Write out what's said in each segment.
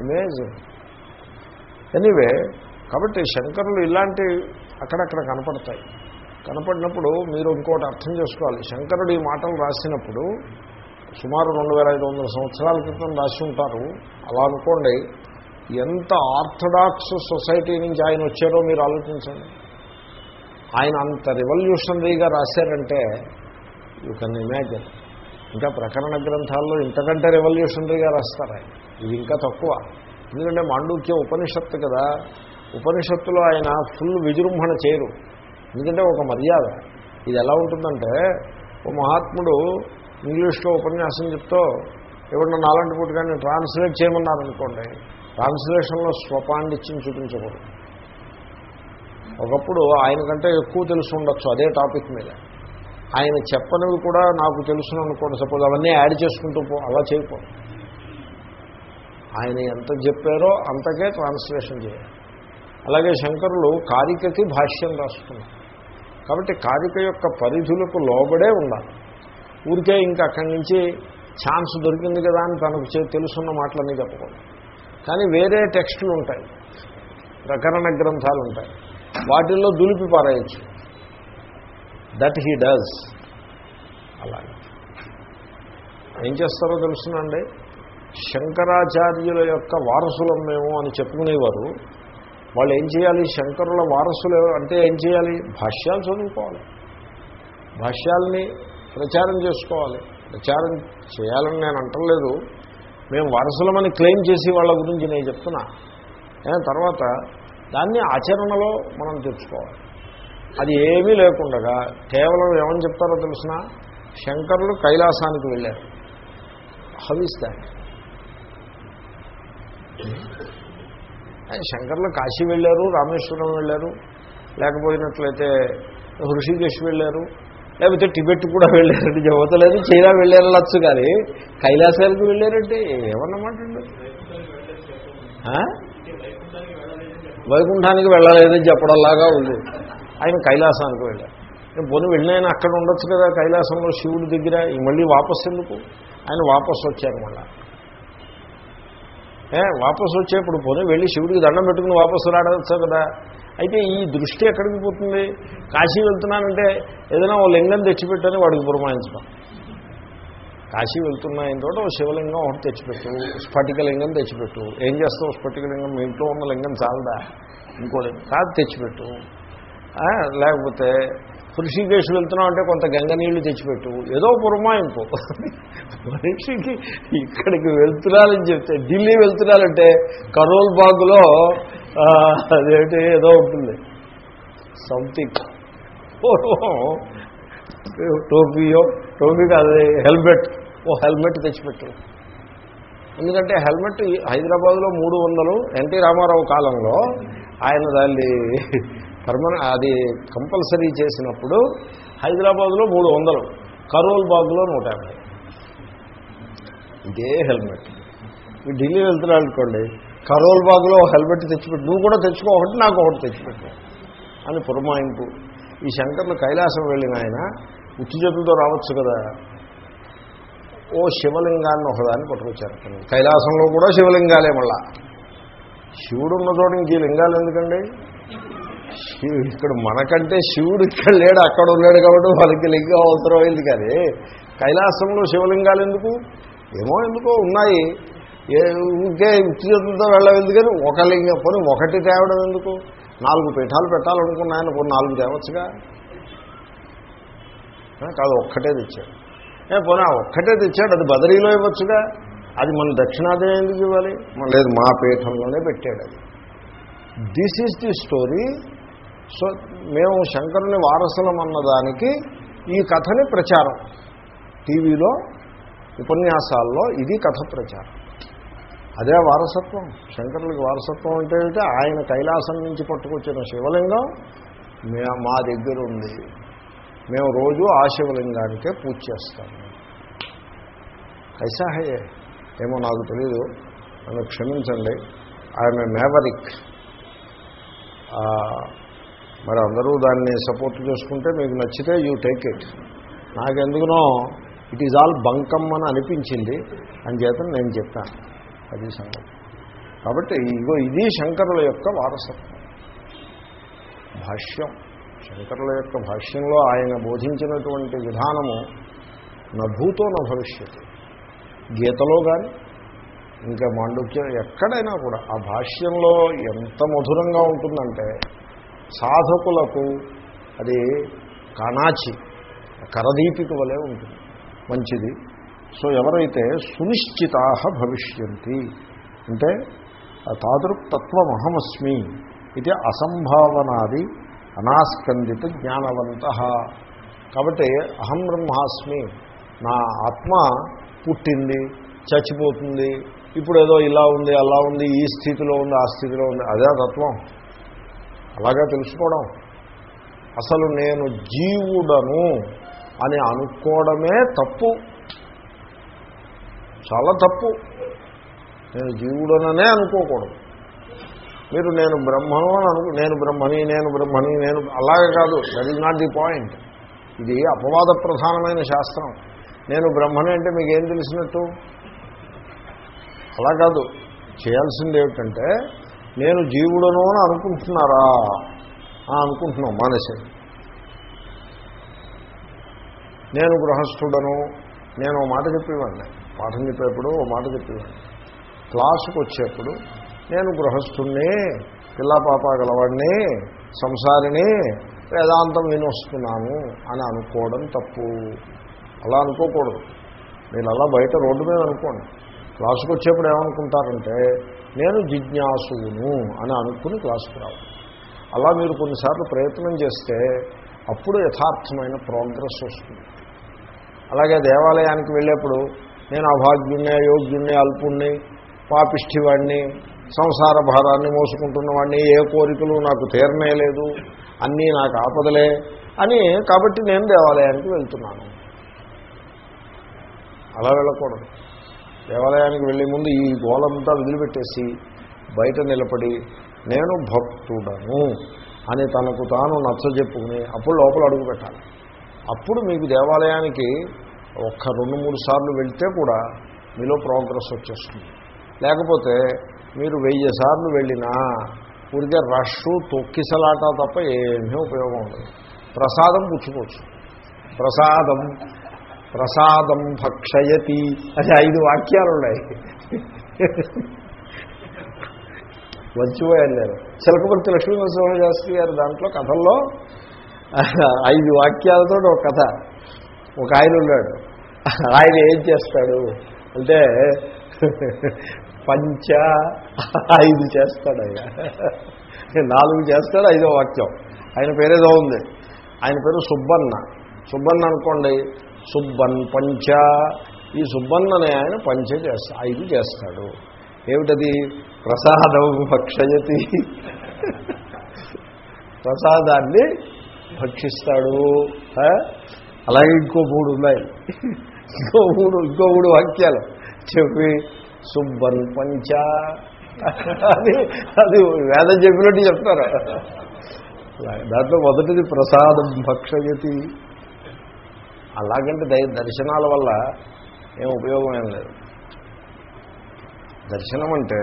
Amazing anyway కాబట్టి శంకరులు ఇలాంటి అక్కడక్కడ కనపడతాయి. కనపడినప్పుడు మీరు ఇంకోటి అర్థం చేసుకోవాలి. శంకరుడు ఈ మాటలు రాసినప్పుడు సుమారు రెండు వేల ఐదు వందల సంవత్సరాల క్రితం రాసి ఉంటారు. అలా అనుకోండి ఎంత ఆర్థడాక్స్ సొసైటీ నుంచి ఆయన వచ్చారో మీరు ఆలోచించండి. ఆయన అంత రివల్యూషనరీగా రాశారంటే యూ కెన్ ఇమాజిన్. ఇంకా ప్రకరణ గ్రంథాల్లో ఇంతకంటే రెవల్యూషనరీగా రాస్తారు ఆయన? ఇది ఇంకా తక్కువ. ఎందుకంటే మాండూక్య ఉపనిషత్తు కదా ఉపనిషత్తులో ఆయన ఫుల్ విజృంభణ చేయరు. ఎందుకంటే ఒక మర్యాద. ఇది ఎలా ఉంటుందంటే ఓ మహాత్ముడు ఇంగ్లీష్లో ఉపన్యాసం చెప్తూ ఎవరన్నా నాలంటి కానీ ట్రాన్స్లేట్ చేయమన్నారనుకోండి ట్రాన్స్లేషన్లో స్వపాండిత్యం చూపించకూడదు. ఒకప్పుడు ఆయన కంటే ఎక్కువ తెలుసు ఉండొచ్చు అదే టాపిక్ మీద. ఆయన చెప్పనివి కూడా నాకు తెలుసును అనుకోండి సపోజ్ అవన్నీ యాడ్ చేసుకుంటూ పో అలా చేయకూడదు. ఆయన ఎంత చెప్పారో అంతకే ట్రాన్స్లేషన్ చేయాలి. అలాగే శంకరులు కారికకి భాష్యం రాస్తున్నారు. కాబట్టి కారిక యొక్క పరిధులకు లోబడే ఉండాలి. ఊరికే ఇంకా అక్కడి నుంచి ఛాన్స్ దొరికింది కదా అని తనకు చే- తెలుసున్న మాటలన్నీ చెప్పకూడదు. కానీ వేరే టెక్స్టులు ఉంటాయి. ప్రకరణ గ్రంథాలు ఉంటాయి. వాటిల్లో దులిపి పారేయచ్చు. దట్ హీ డస్ అలాగే. ఏం చేస్తారో తెలుసునండి. శంకరాచార్యుల యొక్క వారసులం మేము అని చెప్పుకునేవారు. వాళ్ళు ఏం చేయాలి? శంకరుల వారసులు అంటే ఏం చేయాలి? భాష్యాలు చదువుకోవాలి. భాష్యాల్ని ప్రచారం చేసుకోవాలి. ప్రచారం చేయాలని నేను అంటలేదు. మేము వారసులమని క్లెయిమ్ చేసి వాళ్ళ గురించి నేను చెప్తున్నా. తర్వాత దాన్ని ఆచరణలో మనం తెచ్చుకోవాలి. అది ఏమీ లేకుండా కేవలం ఏమని చెప్తారో తెలిసిన శంకరులు కైలాసానికి వెళ్ళారు. హౌ దాట్ శంకర్లు కాశీ వెళ్ళారు రామేశ్వరం వెళ్ళారు లేకపోయినట్లయితే హృషికేశ్ వెళ్ళారు లేకపోతే టిబెట్ కూడా వెళ్ళారండి. జవతలేదు చైనా వెళ్ళారనొచ్చు కానీ కైలాసాలకు వెళ్ళారంటే ఏమన్నమాట అండి వైకుంఠానికి వెళ్ళలేదని చెప్పడంలాగా ఉంది. ఆయన కైలాసానికి వెళ్ళారు. నేను పోనీ వెళ్ళిన అక్కడ ఉండొచ్చు కదా కైలాసంలో శివుడి దగ్గర మళ్ళీ వాపసు ఎందుకు? ఆయన వాపసు వచ్చారు మళ్ళీ. వాపసు వచ్చేప్పుడు పోనీ వెళ్ళి శివుడికి దండం పెట్టుకుని వాపసు రాడవచ్చు కదా. అయితే ఈ దృష్టి ఎక్కడికి పోతుంది? కాశీ వెళ్తున్నానంటే ఏదైనా ఓ లింగం తెచ్చిపెట్టని వాడికి పురమాయించడం. కాశీ వెళ్తున్నా తోట ఓ శివలింగం ఒకటి తెచ్చిపెట్టు స్ఫటికలింగం తెచ్చిపెట్టు. ఏం చేస్తావు స్ఫటికలింగం మీ ఇంట్లో ఉన్న లింగం చాలదా? ఇంకో లింగం కాదు తెచ్చిపెట్టు. లేకపోతే హృషికేశ్ వెళ్తున్నావు అంటే కొంత గంగ నీళ్ళు తెచ్చిపెట్టు. ఏదో పురమాయింపు. మనిషికి ఇక్కడికి వెళ్తున్నారని చెప్తే ఢిల్లీ వెళ్తున్నారంటే కరోల్ బాగ్లో అదేంటి ఏదో ఉంటుంది. సంథింగ్. టోపీయో టోపీ కాదు హెల్మెట్. ఓ హెల్మెట్ తెచ్చిపెట్టు. ఎందుకంటే హెల్మెట్ హైదరాబాద్లో మూడు వందలు ఎన్టీ రామారావు కాలంలో ఆయన దాన్ని పర్మనెంట్ అది కంపల్సరీ చేసినప్పుడు హైదరాబాద్లో మూడు వందలు కరోల్ బాగ్లో నూట యాభై. ఇదే హెల్మెట్. ఢిల్లీ వెళ్తున్నాడు అనుకోండి కరోల్ బాగ్లో హెల్మెట్ తెచ్చిపెట్టి నువ్వు కూడా తెచ్చుకో ఒకటి నాకు ఒకటి తెచ్చిపెట్టు అని పురమాయింపు. ఈ శంకర్లు కైలాసం వెళ్ళిన ఆయన ఉత్తి చేతులతో రావచ్చు కదా. ఓ శివలింగాన్ని ఒకదాన్ని పట్టుకొచ్చారు కైలాసంలో కూడా శివలింగాలే మళ్ళా. శివుడు ఉన్న చోట ఇంక ఈ లింగాలు ఎందుకండి? ఇక్కడ మనకంటే శివుడు ఇక్కడ లేడు అక్కడ ఉన్నాడు కాబట్టి వాళ్ళకి లింగం అవసరమైంది కానీ కైలాసంలో శివలింగాలు ఎందుకు? ఏమో ఎందుకో ఉన్నాయి. ఏ ఊరికే ఉత్తితో వెళ్ళలేదు కానీ ఒక లింగం పని ఒకటి తేవడం ఎందుకు? నాలుగు పీఠాలు పెట్టాలనుకున్నాయని పోనీ నాలుగు తేవచ్చుగా? కాదు ఒక్కటే తెచ్చాడు. ఏ పోనీ ఆ ఒక్కటే తెచ్చాడు అది బదరీలో ఇవ్వచ్చుగా? అది మన దక్షిణాదే ఎందుకు ఇవ్వాలి? మన లేదు మా పీఠంలోనే పెట్టాడు అది. This is the story so మేము శంకరుని వారసులం అన్నదానికి ఈ కథని ప్రచారం. టీవీలో ఉపన్యాసాల్లో ఇది కథ ప్రచారం. అదే వారసత్వం. శంకరులకి వారసత్వం అంటే ఏంటి ఆయన కైలాసం నుంచి పట్టుకొచ్చిన శివలింగం మే మా దగ్గర ఉంది. మేము రోజు ఆ శివలింగానికే పూజ చేస్తాము కైసా ఏమో నాకు తెలీదు. నన్ను క్షమించండి. ఐఎమ్ ఏ మేవరిక్ మరి అందరూ దాన్ని సపోర్ట్ చేసుకుంటే మీకు నచ్చితే యూ టేక్ ఇట్. నాకెందుకునో ఇట్ ఈజ్ ఆల్ బంకమ్ అని అనిపించింది. అని చేత నేను చెప్పాను. అది సంగతి. కాబట్టి ఇగో ఇది శంకరుల యొక్క వారసత్వం. భాష్యం. శంకరుల యొక్క భాష్యంలో ఆయన బోధించినటువంటి విధానము నభూతో నా భవిష్యత్తు గీతలో కానీ ఇంకా మాండుక్యం ఎక్కడైనా కూడా ఆ భాష్యంలో ఎంత మధురంగా ఉంటుందంటే సాధకులకు అది కణాచి కరదీపిక వలె ఉంటుంది. మంచిది. సో ఎవరైతే సునిశ్చితా భవిష్యంతి అంటే తాదృక్తత్వమహమస్మి ఇది అసంభావనాది అనాస్కందిత జ్ఞానవంత. కాబట్టి అహం బ్రహ్మాస్మి నా ఆత్మ పుట్టింది చచ్చిపోతుంది ఇప్పుడు ఏదో ఇలా ఉంది అలా ఉంది ఈ స్థితిలో ఉంది ఆ స్థితిలో ఉంది అదే తత్వం. అలాగా తెలుసుకోవడం. అసలు నేను జీవుడను అని అనుకోవడమే తప్పు. చాలా తప్పు. నేను జీవుడననే అనుకోకూడదు. మీరు నేను బ్రహ్మను అని అనుకు నేను బ్రహ్మని నేను బ్రహ్మని నేను అలాగే కాదు. That is not the point. ఇది అపవాద ప్రధానమైన శాస్త్రం. నేను బ్రహ్మని అంటే మీకు ఏం తెలిసినట్టు? అలా కాదు. చేయాల్సింది ఏమిటంటే నేను జీవుడను అని అనుకుంటున్నారా? అనుకుంటున్నాం మానసే. నేను గృహస్థుడను నేను మాట చెప్పేవాడిని. పాఠం చెప్పేప్పుడు ఓ మాట చెప్పేవాడిని. క్లాసుకు వచ్చేప్పుడు నేను గృహస్థుణ్ణి పిల్లా పాప గలవాడిని సంసారిని వేదాంతం వినొస్తున్నాను అని అనుకోవడం తప్పు. అలా అనుకోకూడదు. మీరు అలా బయట రోడ్డు మీద అనుకోండి. క్లాసుకు వచ్చేప్పుడు ఏమనుకుంటారంటే నేను జిజ్ఞాసును అని అనుకుని క్లాసుకు రావు అలా మీరు కొన్నిసార్లు ప్రయత్నం చేస్తే అప్పుడు యథార్థమైన ప్రోగ్రెస్ వస్తుంది. అలాగే దేవాలయానికి వెళ్ళేప్పుడు నేను అభాగ్యుణ్ణి అయోగ్యుణ్ణి అల్పుణ్ణి పాపిష్ఠివాడిని సంసార భారాన్ని మోసుకుంటున్నవాడిని ఏ కోరికలు నాకు తీరనే లేదు అన్నీ నాకు ఆపదలే అని కాబట్టి నేను దేవాలయానికి వెళ్తున్నాను. అలా వెళ్ళకూడదు. దేవాలయానికి వెళ్ళే ముందు ఈ గోలంతా వదిలిపెట్టేసి బయట నిలబడి నేను భక్తుడను అని తనకు తాను నచ్చజెప్పుకుని అప్పుడు లోపల అడుగు పెట్టాలి. అప్పుడు మీకు దేవాలయానికి ఒక్క రెండు మూడు సార్లు వెళ్తే కూడా మీలో ప్రోగ్రెస్ వచ్చేస్తుంది. లేకపోతే మీరు వెయ్యి సార్లు వెళ్ళినా ఊరికే రష్ తొక్కిసలాట తప్ప ఏమీ ఉపయోగం ఉండదు. ప్రసాదం పుచ్చుకోవచ్చు. ప్రసాదం ప్రసాదం భక్షయతి. అది ఐదు వాక్యాలు ఉన్నాయి వచ్చిపోయాను నేను. చిలకపర్తి లక్ష్మీనరసింహ శాస్త్రి గారు దాంట్లో కథల్లో ఐదు వాక్యాలతో ఒక కథ. ఒక ఆయన ఉన్నాడు. ఆయన ఏం చేస్తాడు అంటే పంచ ఐదు చేస్తాడు ఆయన. నాలుగు చేస్తాడు ఐదో వాక్యం. ఆయన పేరేదో ఉంది. ఆయన పేరు సుబ్బన్న. సుబ్బన్న అనుకోండి సుబ్బన్ పంచ. ఈ సుబ్బన్ అనే ఆయన పంచ చేస్తా ఐదు చేస్తాడు. ఏమిటది? ప్రసాదం భక్షయతి. ప్రసాదాన్ని భక్షిస్తాడు. అలాగే ఇంకో మూడు ఉన్నాయి. ఇంకో మూడు ఇంకో మూడు వాక్యాలు. చెప్పి సుబ్బన్ పంచ. అది అది వేదం చెప్పినట్టు చెప్తారు? దాంట్లో మొదటిది ప్రసాదం భక్షయతి. అలాగంటే దై దర్శనాల వల్ల ఏం ఉపయోగం ఏం లేదు. దర్శనం అంటే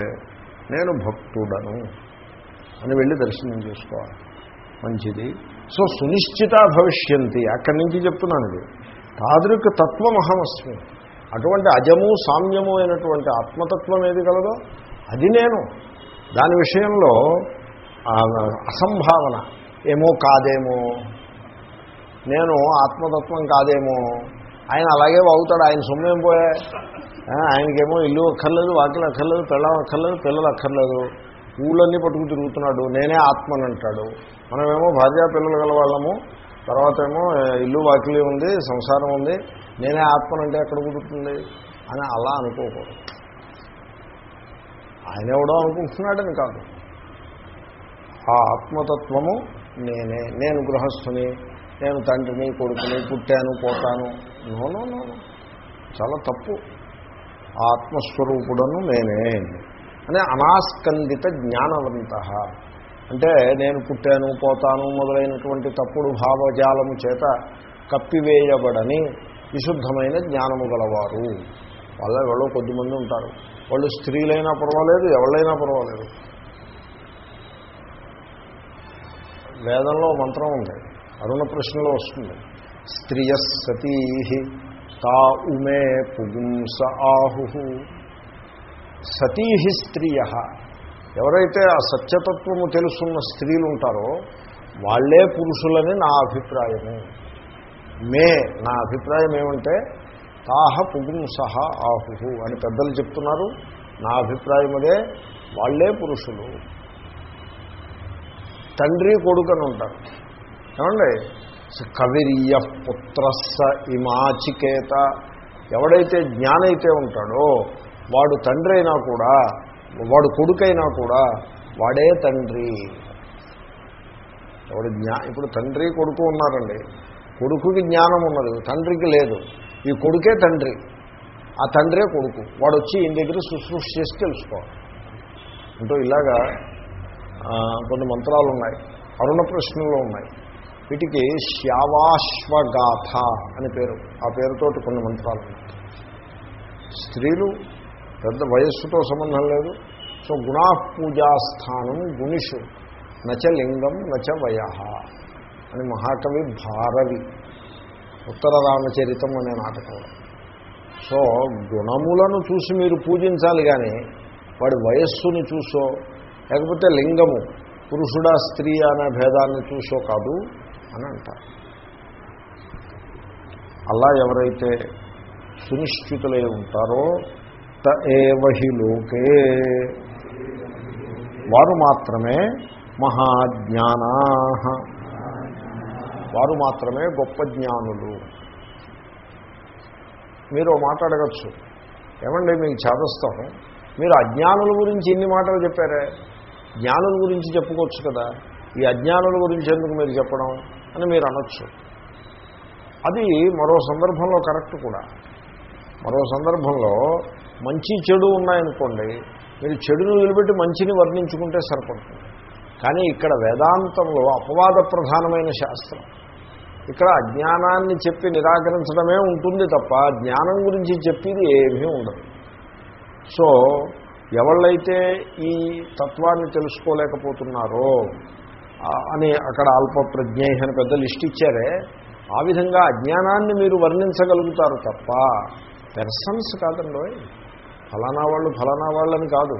నేను భక్తుడను అని వెళ్ళి దర్శనం చేసుకోవాలి. మంచిది. సో సునిశ్చిత భవిష్యంతి. అక్కడి నుంచి చెప్తున్నాను ఇది. తాదృక్ తత్వమహమస్మి. అటువంటి అజము సామ్యము అయినటువంటి ఆత్మతత్వం ఏది కలదో అది నేను. దాని విషయంలో అసంభావన. ఏమో కాదేమో నేను ఆత్మతత్వం కాదేమో. ఆయన అలాగే వాగుతాడు. ఆయన సొమ్మేం పోయా? ఆయనకేమో ఇల్లు అక్కర్లేదు వాకిలు అక్కర్లేదు పిల్లలు అక్కర్లేదు పిల్లలు అక్కర్లేదు. ఊళ్ళన్నీ పట్టుకు తిరుగుతున్నాడు. నేనే ఆత్మని అంటాడు. మనమేమో భార్య పిల్లలు గల వాళ్ళము తర్వాత ఏమో ఇల్లు వాకిలి ఉంది సంసారం ఉంది. నేనే ఆత్మనంటే ఎక్కడ కుదురుతుంది? అని అలా అనుకోకూడదు. ఆయన ఎవడో అనుకుంటున్నాడని కాదు. ఆ ఆత్మతత్వము నేనే. నేను గృహస్థుని. నేను తండ్రిని కొడుకుని పుట్టాను పోతాను. నోనో నోను చాలా తప్పు. ఆత్మస్వరూపుడను నేనే. అని అనాస్కందిత జ్ఞానవంత. అంటే నేను పుట్టాను పోతాను మొదలైనటువంటి తప్పుడు భావజాలము చేత కప్పివేయబడని విశుద్ధమైన జ్ఞానము గలవారు. వాళ్ళ ఎవరో కొద్దిమంది ఉంటారు. వాళ్ళు స్త్రీలైనా పర్వాలేదు ఎవళ్ళైనా పర్వాలేదు. వేదంలో మంత్రం ఉంది. అరుణ ప్రశ్నలో వస్తుంది. స్త్రియ సతీ తా ఉమే పుగుంస ఆహు. సతీ స్త్రియ. ఎవరైతే ఆ సత్యతత్వము తెలుసున్న స్త్రీలు ఉంటారో వాళ్ళే పురుషులని నా అభిప్రాయము. మే నా అభిప్రాయం ఏమంటే తాహ పుగుంసహ ఆహు అని పెద్దలు చెప్తున్నారు. నా అభిప్రాయం అదే వాళ్ళే పురుషులు. తండ్రి కొడుకని ఉంటారు ఏమండి? కవిర్య పుత్రస్స ఇమాచికేత. ఎవడైతే జ్ఞానైతే ఉంటాడో వాడు తండ్రి అయినా కూడా వాడు కొడుకైనా కూడా వాడే తండ్రి. ఎవడు జ్ఞా ఇప్పుడు తండ్రి కొడుకు ఉన్నారండి. కొడుకుకి జ్ఞానం ఉన్నది తండ్రికి లేదు. ఈ కొడుకే తండ్రి. ఆ తండ్రే కొడుకు. వాడు వచ్చి ఈయన దగ్గర శుశ్రూష చేసి తెలుసుకోవాలి. అంటూ ఇలాగా కొన్ని మంత్రాలు ఉన్నాయి అరుణ ప్రశ్నలు ఉన్నాయి. వీటికి శ్యావాశ్వగాథ అని పేరు. ఆ పేరుతోటి కొన్ని మంత్రాలు స్త్రీలు పెద్ద వయస్సుతో సంబంధం లేదు. సో గుణా పూజాస్థానం గుణిషు. నచ లింగం నచ వయ అని మహాకవి భారవి ఉత్తర రామచరితం అనే నాటకంలో సో గుణములను చూసి మీరు పూజించాలి కానీ వాడి వయస్సుని చూసో లేకపోతే లింగము పురుషుడా స్త్రీ అనే భేదాన్ని చూసో కాదు. అని అంటారు. అలా ఎవరైతే సునిశ్చితులై ఉంటారో త ఏవహి లోకే. వారు మాత్రమే మహాజ్ఞానా. వారు మాత్రమే గొప్ప జ్ఞానులు. మీరు మాట్లాడగచ్చు ఏమండి మీకు చేదస్తాం? మీరు అజ్ఞానుల గురించి ఎన్ని మాటలు చెప్పారే. జ్ఞానుల గురించి చెప్పుకోవచ్చు కదా. ఈ అజ్ఞానుల గురించి ఎందుకు మీరు చెప్పడం? అని మీరు అనొచ్చు. అది మరో సందర్భంలో కరెక్ట్ కూడా. మరో సందర్భంలో మంచి చెడు ఉన్నాయనుకోండి మీరు చెడును నిలబెట్టి మంచిని వర్ణించుకుంటే సరిపడుతుంది. కానీ ఇక్కడ వేదాంతంలో అపవాద ప్రధానమైన శాస్త్రం. ఇక్కడ అజ్ఞానాన్ని చెప్పి నిరాకరించడమే ఉంటుంది తప్ప జ్ఞానం గురించి చెప్పేది ఏమీ ఉండదు. సో ఎవళ్ళైతే ఈ తత్వాన్ని తెలుసుకోలేకపోతున్నారో అని అక్కడ అల్ప ప్రజ్ఞ అని పెద్ద లిస్ట్ ఇచ్చారే. ఆ విధంగా అజ్ఞానాన్ని మీరు వర్ణించగలుగుతారు తప్ప పెర్సన్స్ కాదండి ఫలానా వాళ్ళు ఫలానా వాళ్ళని కాదు.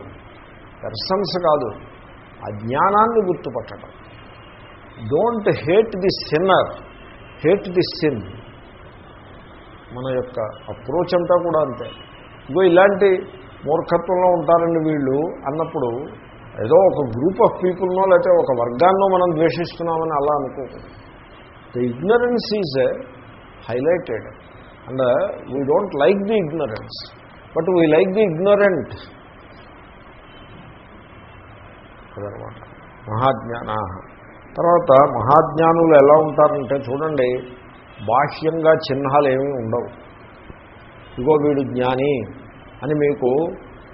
పెర్సన్స్ కాదు. అజ్ఞానాన్ని గుర్తుపట్టడం. Don't hate the sinner hate the sin మన యొక్క అప్రోచ్ అంతా కూడా అంతే. ఇగో ఇలాంటి మూర్ఖత్వంలో ఉంటారండి వీళ్ళు అన్నప్పుడు ఏదో ఒక గ్రూప్ ఆఫ్ పీపుల్నో లేకపోతే ఒక వర్గాన్నో మనం ద్వేషిస్తున్నామని అలా అనుకోకూడదు the ignorance is highlighted and we don't like the ignorance but we like the ignorant అదనమాట. మహాజ్ఞానా తర్వాత మహాజ్ఞానులు ఎలా ఉంటారంటే చూడండి బాహ్యంగా చిహ్నాలు ఏమీ ఉండవు. ఇగో వీడు జ్ఞాని అని మీకు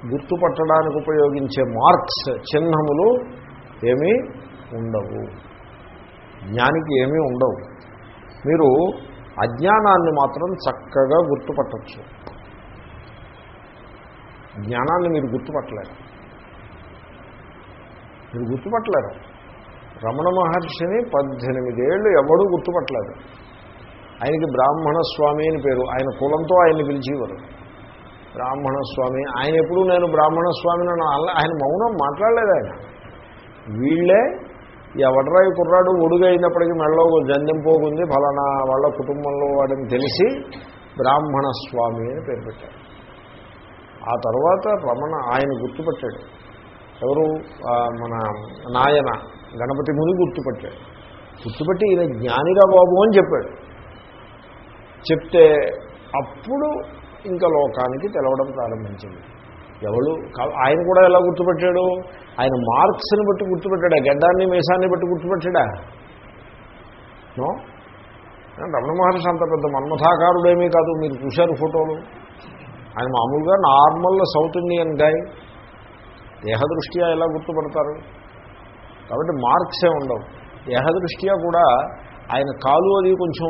గుర్తుపట్టడానికి ఉపయోగించే మార్క్స్ చిహ్నములు ఏమీ ఉండవు. జ్ఞానికి ఏమీ ఉండవు. మీరు అజ్ఞానాన్ని మాత్రం చక్కగా గుర్తుపట్టచ్చు. జ్ఞానాన్ని మీరు గుర్తుపట్టలేరు. మీరు గుర్తుపట్టలేరు. రమణ మహర్షిని పద్దెనిమిదేళ్ళు ఎవడూ గుర్తుపట్టలేదు. ఆయనకి బ్రాహ్మణ స్వామి అని పేరు. ఆయన కులంతో ఆయన్ని పిలిచేవారు. బ్రాహ్మణ స్వామి ఆయన ఎప్పుడు నేను బ్రాహ్మణ స్వామిని ఆయన మౌనం మాట్లాడలేదు ఆయన. వీళ్ళే ఎవడరాయి కుర్రాడు ఒడుగైనప్పటికీ మెళ్ళలో జందెం పోగుంది ఫలానా వాళ్ళ కుటుంబంలో వాడిని తెలిసి బ్రాహ్మణ స్వామి అని పేరు పెట్టాడు ఆ తర్వాత రమణ ఆయన గుర్తుపట్టాడు. ఎవరు? మన నాయన గణపతి ముని గుర్తుపట్టాడు. గుర్తుపట్టి ఈయన జ్ఞానిగా బాబు అని చెప్పాడు. చెప్తే అప్పుడు ఇంకా లోకానికి తెలవడం ప్రారంభించింది. ఎవడు ఆయన కూడా ఎలా గుర్తుపెట్టాడు? ఆయన మార్క్స్ని బట్టి గుర్తుపెట్టాడా? గడ్డాన్ని మీసాన్ని బట్టి గుర్తుపెట్టాడా? నో? రమణ మహర్షి అంత పెద్ద మన్మథాకారుడేమీ కాదు. మీరు చూశారు ఫోటోలు? ఆయన మామూలుగా నార్మల్ సౌత్ ఇండియన్ గాయ్. దేహదృష్ట్యా ఎలా గుర్తుపడతారు? కాబట్టి మార్క్సే ఉండవు. దేహదృష్ట్యా కూడా ఆయన కాలు అది కొంచెం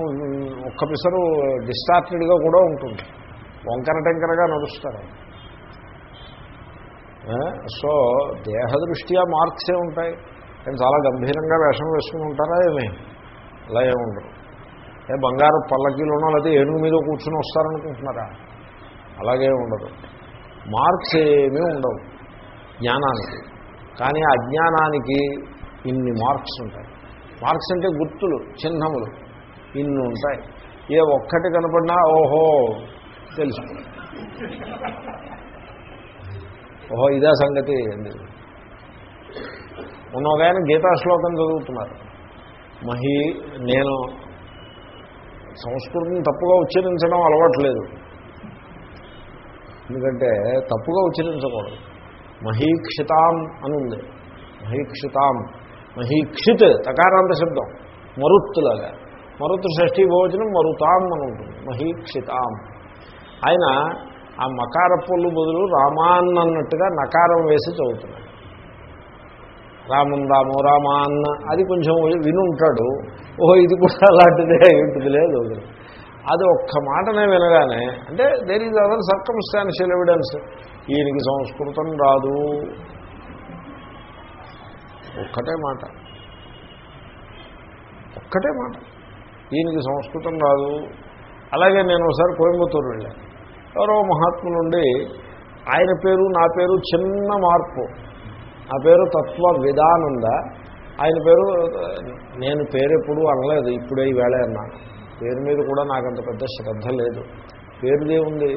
ఒక్క పిసరు డిస్టార్టెడ్గా కూడా ఉంటుంది. వంకర టెంకరగా నడుస్తారు. సో దేహదృష్ట్యా మార్క్సే ఉంటాయి. కానీ చాలా గంభీరంగా వేషం వేసుకుని ఉంటారా ఏమి? అలా ఏముండరు ఏ బంగారు పల్లకీలోనో లేదా ఏనుగు మీద కూర్చొని వస్తారనుకుంటున్నారా? అలాగే ఉండదు. మార్క్స్ ఏమీ ఉండవు జ్ఞానానికి. కానీ అజ్ఞానానికి ఇన్ని మార్క్స్ ఉంటాయి. మార్క్స్ అంటే గుర్తులు చిహ్నములు. ఇన్ని ఉంటాయి. ఏ ఒక్కటి కనపడినా ఓహో తెలుసు ఓహో ఇదే సంగతి. అండి మొన్న ఒక ఆయన గీతా శ్లోకం చదువుతున్నారు. మహి నేను సంస్కృతం తప్పుగా ఉచ్చరించడం అలవాట్లేదు. ఎందుకంటే తప్పుగా ఉచ్చరించకూడదు. మహీక్షితాం అని ఉంది మహీక్షితాం. మహీక్షిత్ తకారాంత శబ్దం. మరుత్తులాగా. మరుత్ షష్ఠీ భోజనం మరుతాం అని ఉంటుంది మహీక్షితాం. ఆయన ఆ మకార పొల్లు బదులు రామాన్ అన్నట్టుగా నకారం వేసి చదువుతున్నాడు. రామం రామో రామాన్న అది కొంచెం వినుంటాడు ఓహో ఇది కూడా అలాంటిదే ఉంటుంది లేదు అది ఒక్క మాటనే వినగానే అంటే there is other circumstantial evidence ఈయనకి సంస్కృతం రాదు. ఒక్కటే మాట. ఒక్కటే మాట. ఈయనకి సంస్కృతం రాదు. అలాగే నేను ఒకసారి కోయంబత్తూరు వెళ్ళాను. ఎవరో మహాత్ములు నుండి ఆయన పేరు నా పేరు చిన్న మార్పు. నా పేరు తత్వ విధానంద ఆయన పేరు నేను పేరు ఎప్పుడు అనలేదు ఇప్పుడే ఈవేళ అన్నాను పేరు మీద కూడా నాకు అంత పెద్ద శ్రద్ధ లేదు. పేరుదే ఉంది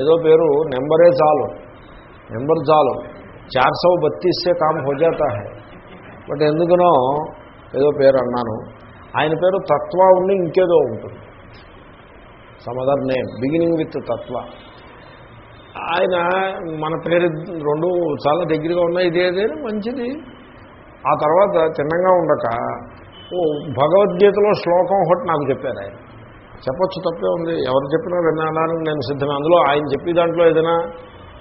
ఏదో పేరు నెంబరే చాలు. నెంబర్ చాలు. చార్ సౌ బత్తీసే కామ్ హో. బట్ ఎందుకనో ఏదో పేరు అన్నాను. ఆయన పేరు తత్వ ఉండి ఇంకేదో ఉంటుంది. Some other name beginning with తత్వ. ఆయన మన పేరు రెండు చాలా దగ్గరగా ఉన్నాయి ఇదేదే మంచిది. ఆ తర్వాత చిన్నగా ఉండక ఓ భగవద్గీతలో శ్లోకం ఒకటి నాకు చెప్పారు ఆయన. చెప్పొచ్చు తప్పే ఉంది. ఎవరు చెప్పినా వినాలని నేను సిద్ధమే. అందులో ఆయన చెప్పే దాంట్లో ఏదైనా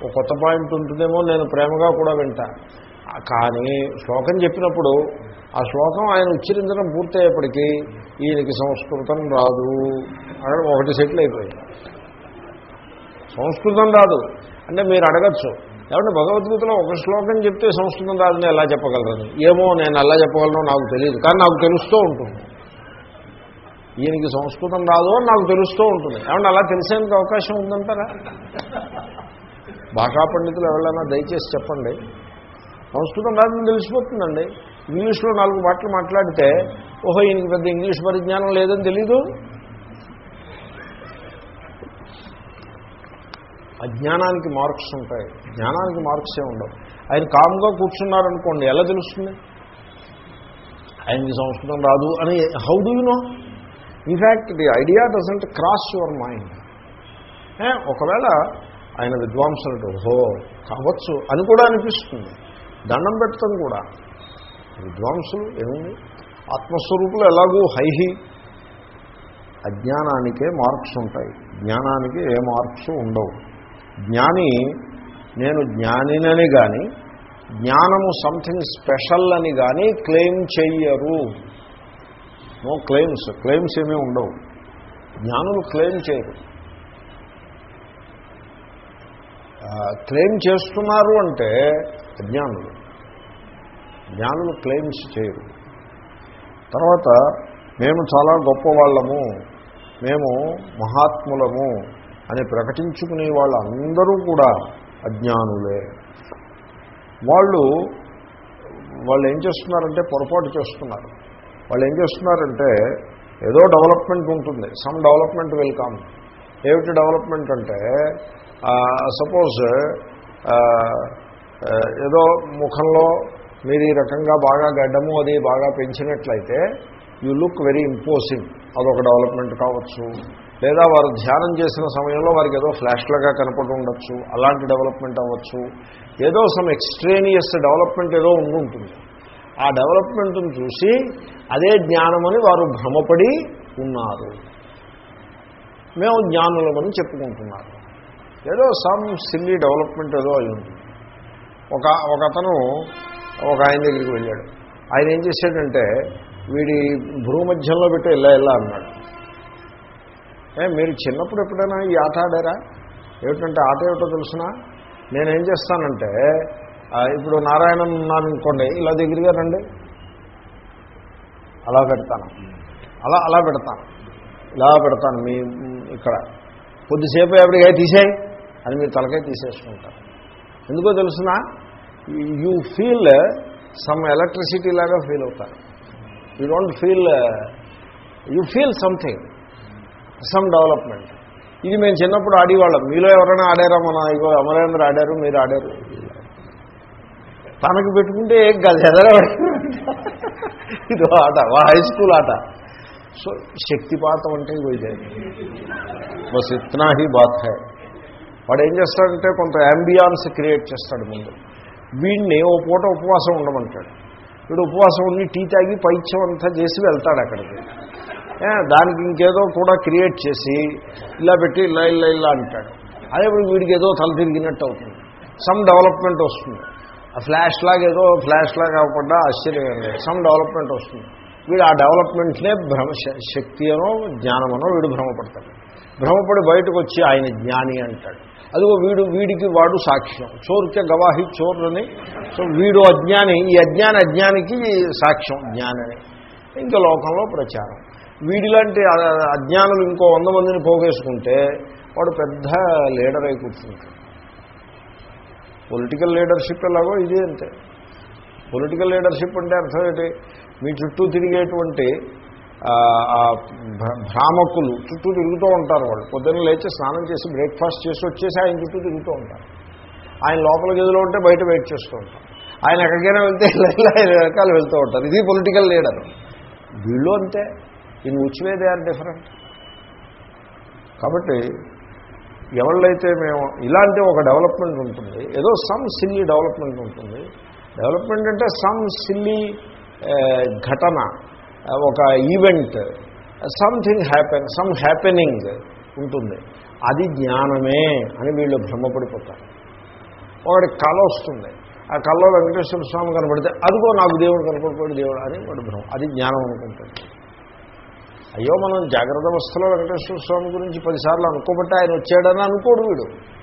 ఒక కొత్త పాయింట్ ఉంటుందేమో నేను ప్రేమగా కూడా వింటా. కానీ శ్లోకం చెప్పినప్పుడు ఆ శ్లోకం ఆయన ఉచ్చరించడం పూర్తయ్యేప్పటికీ ఈయనకి సంస్కృతం రాదు. అక్కడ ఒకటి సెటిల్ అయిపోయింది. సంస్కృతం రాదు. అంటే మీరు అడగచ్చు. ఏమంటే భగవద్గీతలో ఒక శ్లోకం చెప్తే సంస్కృతం రాదని ఎలా చెప్పగలరని? ఏమో నేను ఎలా చెప్పగలను నాకు తెలియదు. కానీ నాకు తెలుస్తూ ఉంటుంది. ఈయనకి సంస్కృతం రాదు అని నాకు తెలుస్తూ ఉంటుంది. ఏమన్నా అలా తెలిసేందుకు అవకాశం ఉందంటారా? భాషా పండితులు ఎవరైనా దయచేసి చెప్పండి. సంస్కృతం రాదని తెలిసిపోతుందండి. ఇంగ్లీష్లో నాలుగు మాటలు మాట్లాడితే ఓహో ఈయనకి పెద్ద ఇంగ్లీష్ పరిజ్ఞానం లేదని తెలీదు? అజ్ఞానానికి మార్క్స్ ఉంటాయి. జ్ఞానానికి మార్క్సే ఉండవు. ఆయన కామ్గా కూర్చున్నారనుకోండి ఎలా తెలుస్తుంది? ఆయనకి సంస్కృతం రాదు అని how do you know? In fact the idea doesn't cross your mind. ఒకవేళ ఆయన విద్వాంసులు ఓహో కావచ్చు అని కూడా అనిపిస్తుంది. దండం పెట్టడం కూడా. విద్వాంసులు ఏముంది? ఆత్మస్వరూపులు ఎలాగూ హైహి అజ్ఞానానికే మార్క్స్ ఉంటాయి. జ్ఞానానికి ఏ మార్క్స్ ఉండవు. జ్ఞాని నేను జ్ఞానినని కానీ జ్ఞానము సంథింగ్ స్పెషల్ అని కానీ క్లెయిమ్ చెయ్యరు. No claims. క్లెయిమ్స్ ఏమీ ఉండవు. జ్ఞానులు క్లెయిమ్ చేయరు. క్లెయిమ్ చేస్తున్నారు అంటే అజ్ఞానులు. జ్ఞానులు క్లెయిమ్స్ చేయరు. తర్వాత మేము చాలా గొప్పవాళ్ళము మేము మహాత్ములము అని ప్రకటించుకునే వాళ్ళందరూ కూడా అజ్ఞానులే. వాళ్ళు వాళ్ళు ఏం చేస్తున్నారంటే పొరపాటు చేస్తున్నారు. వాళ్ళు ఏం చేస్తున్నారంటే ఏదో డెవలప్మెంట్ ఉంటుంది సమ్ డెవలప్మెంట్ వెల్కమ్ ఏమిటి డెవలప్మెంట్ అంటే సపోజ్ ఏదో ముఖంలో మీరు ఈ రకంగా బాగా గడ్డము అది బాగా పెంచినట్లయితే యూ లుక్ వెరీ ఇంపోసింగ్. అదొక డెవలప్మెంట్ కావచ్చు. లేదా వారు ధ్యానం చేసిన సమయంలో వారికి ఏదో ఫ్లాష్లుగా కనపడి ఉండొచ్చు. అలాంటి డెవలప్మెంట్ అవ్వచ్చు. ఏదో సమ్ ఎక్స్ట్రేనియస్ డెవలప్మెంట్ ఏదో ఉండుంటుంది ఆ డెవలప్మెంట్ను చూసి అదే జ్ఞానమని వారు భ్రమపడి ఉన్నారు. మేము జ్ఞానులమని చెప్పుకుంటున్నారు ఏదో సమ్ సిల్లీ డెవలప్మెంట్ ఏదో అయి ఉంటుంది. ఒక ఒక అతను ఒక ఆయన దగ్గరికి వెళ్ళాడు. ఆయన ఏం చేశాడంటే వీడి భూమధ్యంలో పెట్టి ఇలా ఇలా అన్నాడు. ఏ మీరు చిన్నప్పుడు ఎప్పుడైనా ఈ ఆట ఆడారా? ఏమిటంటే ఆట ఏమిటో తెలుసిన? నేనేం చేస్తానంటే ఇప్పుడు నారాయణం ఉన్నాను అనుకోండి ఇలా దగ్గరగా రండి. అలా పెడతాను. అలా అలా పెడతాను. ఇలా పెడతాను మీ ఇక్కడ. కొద్దిసేపు ఎప్పటికై తీసేయి అని మీరు తలకాయ తీసేసుకుంటారు ఎందుకో తెలుసునా? యూ ఫీల్ సమ్ ఎలక్ట్రిసిటీ లాగా ఫీల్ అవుతారు. You don't feel you feel something some development. ఇది మేము చిన్నప్పుడు ఆడేవాళ్ళం. మీలో ఎవరైనా ఆడారా? మన ఇగో అమరేంద్ర ఆడారు మీరు ఆడారు. తనకు పెట్టుకుంటే ఏం కాదు ఇది ఆట వా హై స్కూల్ ఆట. సో శక్తిపాతం అంటే ఇగో ఇదే. బస్ ఇత్నా హీ బాత్ హై. వాడు ఏం చేస్తాడంటే కొంత యాంబియాన్స్ క్రియేట్ చేస్తాడు ముందు. వీడిని ఓ పూట ఉపవాసం ఉండమంటాడు. వీడు ఉపవాసం ఉండి టీ తాగి పైత్యం అంతా చేసి వెళ్తాడు అక్కడికి. దానికి ఇంకేదో కూడా క్రియేట్ చేసి ఇలా పెట్టి ఇలా ఇలా ఇలా అంటాడు. అదే ఇప్పుడు వీడికి ఏదో తల తిరిగినట్టు అవుతుంది. సమ్ డెవలప్మెంట్ వస్తుంది. ఆ ఫ్లాష్ లాగా ఏదో ఫ్లాష్ లాగా అవ్వకుండా ఆశ్చర్యం సమ్ డెవలప్మెంట్ వస్తుంది. వీడు ఆ డెవలప్మెంట్నే భ్రమ శ- శక్తి అనో జ్ఞానమనో వీడు భ్రమపడతాడు. భ్రమపడి బయటకు వచ్చి ఆయన జ్ఞాని అంటాడు. అదిగో వీడు వీడికి వాడు సాక్ష్యం. చోరుకే గవాహి చోరుని సో వీడు అజ్ఞాని ఈ అజ్ఞాని అజ్ఞానికి సాక్ష్యం జ్ఞానని. ఇంకా లోకంలో ప్రచారం. వీడిలాంటి అజ్ఞానులు ఇంకో వంద మందిని పోగేసుకుంటే వాడు పెద్ద లీడర్ అయి కూర్చుంటాడు. పొలిటికల్ లీడర్షిప్ ఎలాగో ఇదే అంతే పొలిటికల్ లీడర్షిప్ అంటే అర్థం ఏంటి? మీ చుట్టూ తిరిగేటువంటి భ్రామకులు చుట్టూ తిరుగుతూ ఉంటారు వాళ్ళు. పొద్దున్న లేచి స్నానం చేసి బ్రేక్ఫాస్ట్ చేసి వచ్చేసి ఆయన చుట్టూ తిరుగుతూ ఉంటారు. ఆయన లోపల గదిలో ఉంటే బయట వెయిట్ చేస్తూ ఉంటారు. ఆయన ఎక్కడికైనా వెళ్తే ఆయన రకాలు వెళ్తూ ఉంటారు. ఇది పొలిటికల్ లీడర్ వీళ్ళు అంతే. In which way they are different కాబట్టి ఎవళ్ళైతే మేము ఇలాంటి ఒక డెవలప్మెంట్ ఉంటుంది. ఏదో సమ్ సిల్లీ డెవలప్మెంట్ ఉంటుంది. డెవలప్మెంట్ అంటే సమ్ సిల్లీ eh, ఘటన. ఒక event something happen some happening ఉంటుంది. అది జ్ఞానమే అని వీళ్ళు భ్రమపడిపోతారు. ఒకటి కళ వస్తుంది. ఆ కళలో వెంకటేశ్వర స్వామి కనపడితే అదిగో నాకు దేవుడు కనపడిపోయాడు దేవుడు అని వాడు భ్రమ. అది జ్ఞానం అనుకుంటాడు. అయ్యో మనం జాగ్రత్త అవస్థలో వెంకటేశ్వర స్వామి గురించి పదిసార్లు అనుకోబట్టి ఆయన వచ్చాడని అనుకోడు వీడు.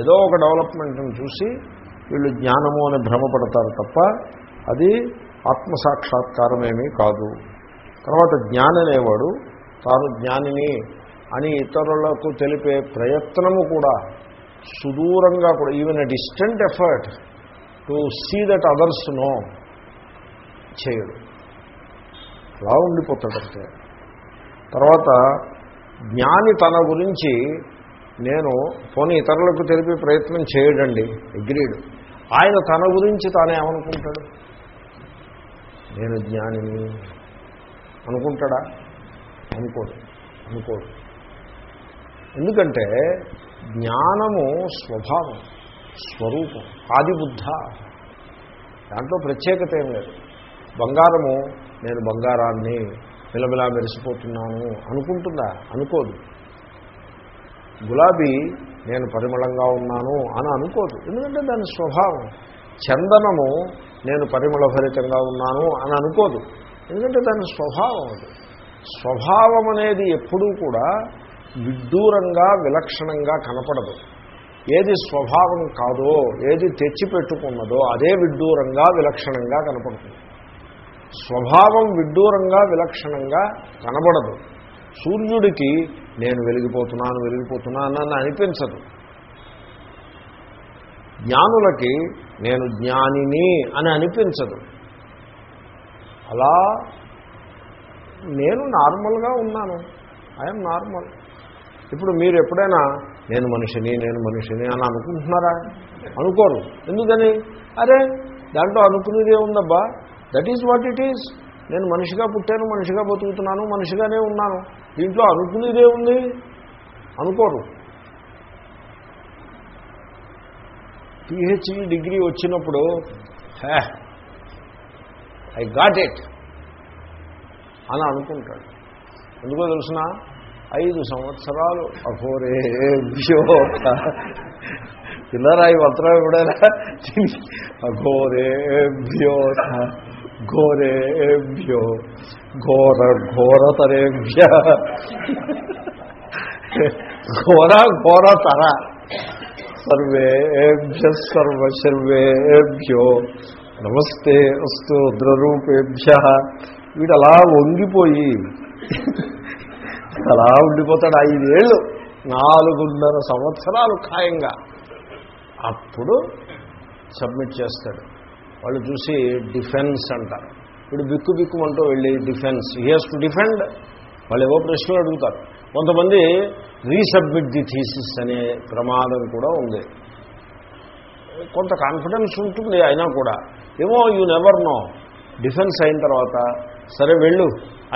ఏదో ఒక డెవలప్మెంట్ని చూసి వీళ్ళు జ్ఞానము అని భ్రమపడతారు తప్ప అది ఆత్మసాక్షాత్కారమేమీ కాదు. తర్వాత జ్ఞాననేవాడు తాను జ్ఞానిని అని ఇతరులకు తెలిపే ప్రయత్నము కూడా సుదూరంగా కూడా even a distant effort to see that others know చేయడు. అలా ఉండిపోతాడంటే తర్వాత జ్ఞాని తన గురించి నేను పోనీ ఇతరులకు తెలిపే ప్రయత్నం చేయడండి అగ్రీడ్ ఆయన తన గురించి తానేమనుకుంటాడు నేను జ్ఞానిని అనుకుంటాడా? అనుకోడు అనుకోడు. ఎందుకంటే జ్ఞానము స్వభావం స్వరూపం ఆదిబుద్ధ. దాంట్లో ప్రత్యేకత ఏం లేదు. బంగారము నేను బంగారాన్ని మిలమిలా మెరిసిపోతున్నాను అనుకుంటుందా? అనుకోదు. గులాబీ నేను పరిమళంగా ఉన్నాను అని అనుకోదు. ఎందుకంటే దాని స్వభావం. చందనము నేను పరిమళభరితంగా ఉన్నాను అని అనుకోదు. ఎందుకంటే దాని స్వభావం అది. స్వభావం అనేది ఎప్పుడూ కూడా విడ్డూరంగా విలక్షణంగా కనపడదు. ఏది స్వభావం కాదో ఏది తెచ్చిపెట్టుకున్నదో అదే విడ్డూరంగా విలక్షణంగా కనపడుతుంది. స్వభావం విడ్డూరంగా విలక్షణంగా కనబడదు. సూర్యుడికి నేను వెలిగిపోతున్నాను వెలిగిపోతున్నాను అని అనిపించదు. జ్ఞానులకి నేను జ్ఞానిని అని అనిపించదు. అలా నేను నార్మల్గా ఉన్నాను. ఐఎమ్ నార్మల్ ఇప్పుడు మీరు ఎప్పుడైనా నేను మనిషిని నేను మనిషిని అని అనుకుంటున్నారా? అనుకోరు. ఎందుకని? అరే దాంట్లో అనుకునేది ఏముందబ్బా that is what it is నేను మనిషిగా పుట్టాను మనిషిగా బతుకుతున్నాను మనిషిగానే ఉన్నాను. దీంట్లో అనుకునేదే ఉంది? అనుకోరు. పిహెచ్డి డిగ్రీ వచ్చినప్పుడు హ్యా ఐ గాట్ ఇట్ అని అనుకుంటాడు. ఎందుకో తెలిసిన? ఐదు సంవత్సరాలు. అఘోరేభ్యోత పిల్లరా ఈ కూడా ఎప్పుడైనా అఘోరేభ్యోత ఘోరేభ్యో ఘోర ఘోరతరేభ్య ఘోర ఘోరతర సర్వేభ్య సర్వశర్వేభ్యో. నమస్తే అస్తు రుద్రరూపేభ్య. వీడు అలా వంగిపోయి అలా ఉండిపోతాడు ఐదేళ్ళు నాలుగున్నర సంవత్సరాలు ఖాయంగా. అప్పుడు సబ్మిట్ చేస్తాడు. వాళ్ళు చూసి డిఫెన్స్ అంటారు. ఇప్పుడు బిక్కు బిక్కుమంటూ వెళ్ళి డిఫెన్స్ హియర్స్ టు డిఫెండ్ వాళ్ళు ఏవో ప్రశ్నలు అడుగుతారు. కొంతమంది రీసబ్మిట్ ది థీసిస్ అనే ప్రమాదం కూడా ఉంది. కొంత కాన్ఫిడెన్స్ ఉంటుంది అయినా కూడా. ఏమో యూ నెవర్ నో డిఫెన్స్ అయిన తర్వాత సరే వెళ్ళు.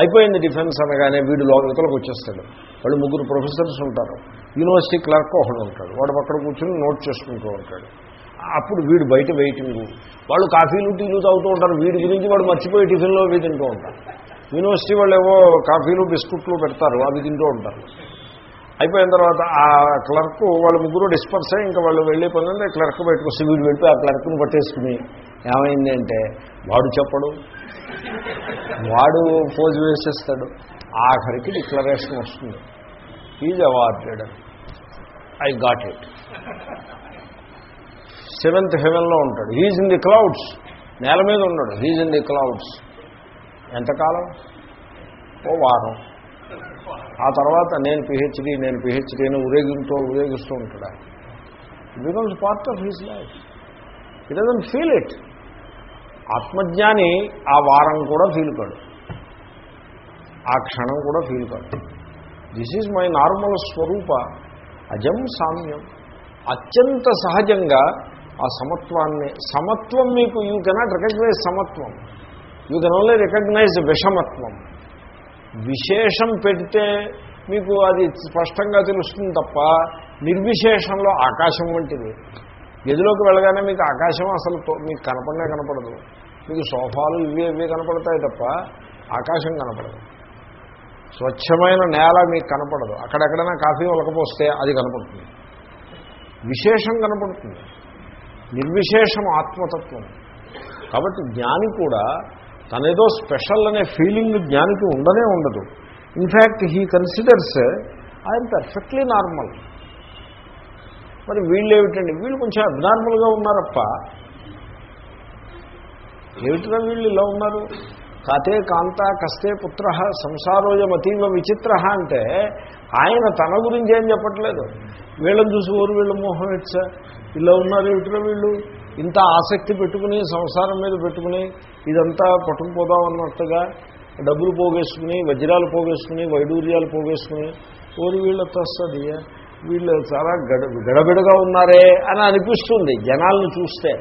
అయిపోయింది డిఫెన్స్ అనగానే వీడు లోపలికి వచ్చేస్తాడు. వాళ్ళు ముగ్గురు ప్రొఫెసర్స్ ఉంటారు. యూనివర్సిటీ క్లర్క్ ఒకడు ఉంటాడు. వాడు అక్కడ కూర్చొని నోట్ చేసుకుంటూ ఉంటాడు. అప్పుడు వీడు బయట వెయిటింగ్ వాళ్ళు కాఫీలు టీలు తాగుతూ ఉంటారు. వీడి గురించి వాడు మర్చిపోయి టిఫిన్లో అవి తింటూ ఉంటారు. యూనివర్సిటీ వాళ్ళు ఏవో కాఫీలు బిస్కుట్లు పెడతారు అవి తింటూ ఉంటారు. అయిపోయిన తర్వాత ఆ క్లర్క్ వాళ్ళు ముగ్గురు డిస్పర్స్ అయ్యి ఇంకా వాళ్ళు వెళ్ళే పనులంటే క్లర్క్ పెట్టుకొస్తే వీడు వెళ్ళిపోయి ఆ క్లర్క్ను పట్టేసుకుని ఏమైంది అంటే వాడు చెప్పడు. వాడు పోజు వేసేస్తాడు. ఆఖరికి డిక్లరేషన్ వస్తుంది. Is awarded. I got it. Seventh హెవెన్లో ఉంటాడు. హీజ్ ఇన్ ది క్లౌడ్స్ నేల మీద ఉన్నాడు. హీజ్ ఇన్ ది క్లౌడ్స్ ఎంతకాలం? ఓ వారం ఆ తర్వాత నేను పిహెచ్డి నేను పిహెచ్డి అని ఊరేగింటూ ఊరేగిస్తూ ఉంటాడు it becomes part of his life it doesn't feel it ఆత్మజ్ఞాని ఆ వారం కూడా ఫీల్ కాడు. ఆ క్షణం కూడా ఫీల్ కాదు దిస్ ఈజ్ మై నార్మల్ స్వరూప. అజం సామ్యం. అత్యంత సహజంగా ఆ సమత్వాన్ని సమత్వం మీకు యూ కెనాట్ రికగ్నైజ్ సమత్వం. యూ కెన్ ఓన్లీ రికగ్నైజ్ విషమత్వం. విశేషం పెడితే మీకు అది స్పష్టంగా తెలుస్తుంది తప్ప నిర్విశేషంలో ఆకాశం వంటిది. గదిలోకి వెళ్ళగానే మీకు ఆకాశం అసలు మీకు కనపడనే కనపడదు. మీకు సోఫాలు ఇవి ఇవి కనపడతాయి తప్ప ఆకాశం కనపడదు. స్వచ్ఛమైన నేల మీకు కనపడదు. అక్కడెక్కడైనా కాఫీ ఒలకపోస్తే అది కనపడుతుంది. విశేషం కనపడుతుంది. నిర్విశేషం ఆత్మతత్వం. కాబట్టి జ్ఞాని కూడా తనేదో స్పెషల్ అనే ఫీలింగ్ జ్ఞానికి ఉండనే ఉండదు. In fact he considers I'm perfectly normal మరి వీళ్ళు ఏమిటండి వీళ్ళు కొంచెం అబ్నార్మల్గా ఉన్నారప్ప. ఏమిటిరా వీళ్ళు ఇలా ఉన్నారు? కాతే కాంత కస్తే పుత్ర సంసారోయమతీవ విచిత్ర అంటే ఆయన తన గురించి ఏం చెప్పట్లేదు. వీళ్ళని చూసి ఊరు వీళ్ళ మోహం ఇచ్చా ఇలా ఉన్నారు ఏమిటిరా వీళ్ళు? ఇంత ఆసక్తి పెట్టుకుని సంసారం మీద పెట్టుకుని ఇదంతా పట్టుకుపోదాం అన్నట్టుగా డబ్బులు పోగేసుకుని వజ్రాలు పోగేసుకుని వైడూర్యాలు పోగేసుకుని ఊరు వీళ్ళతో వస్తుంది వీళ్ళు చాలా గడ గడబిడగా ఉన్నారే అని అనిపిస్తుంది జనాలను చూస్తే.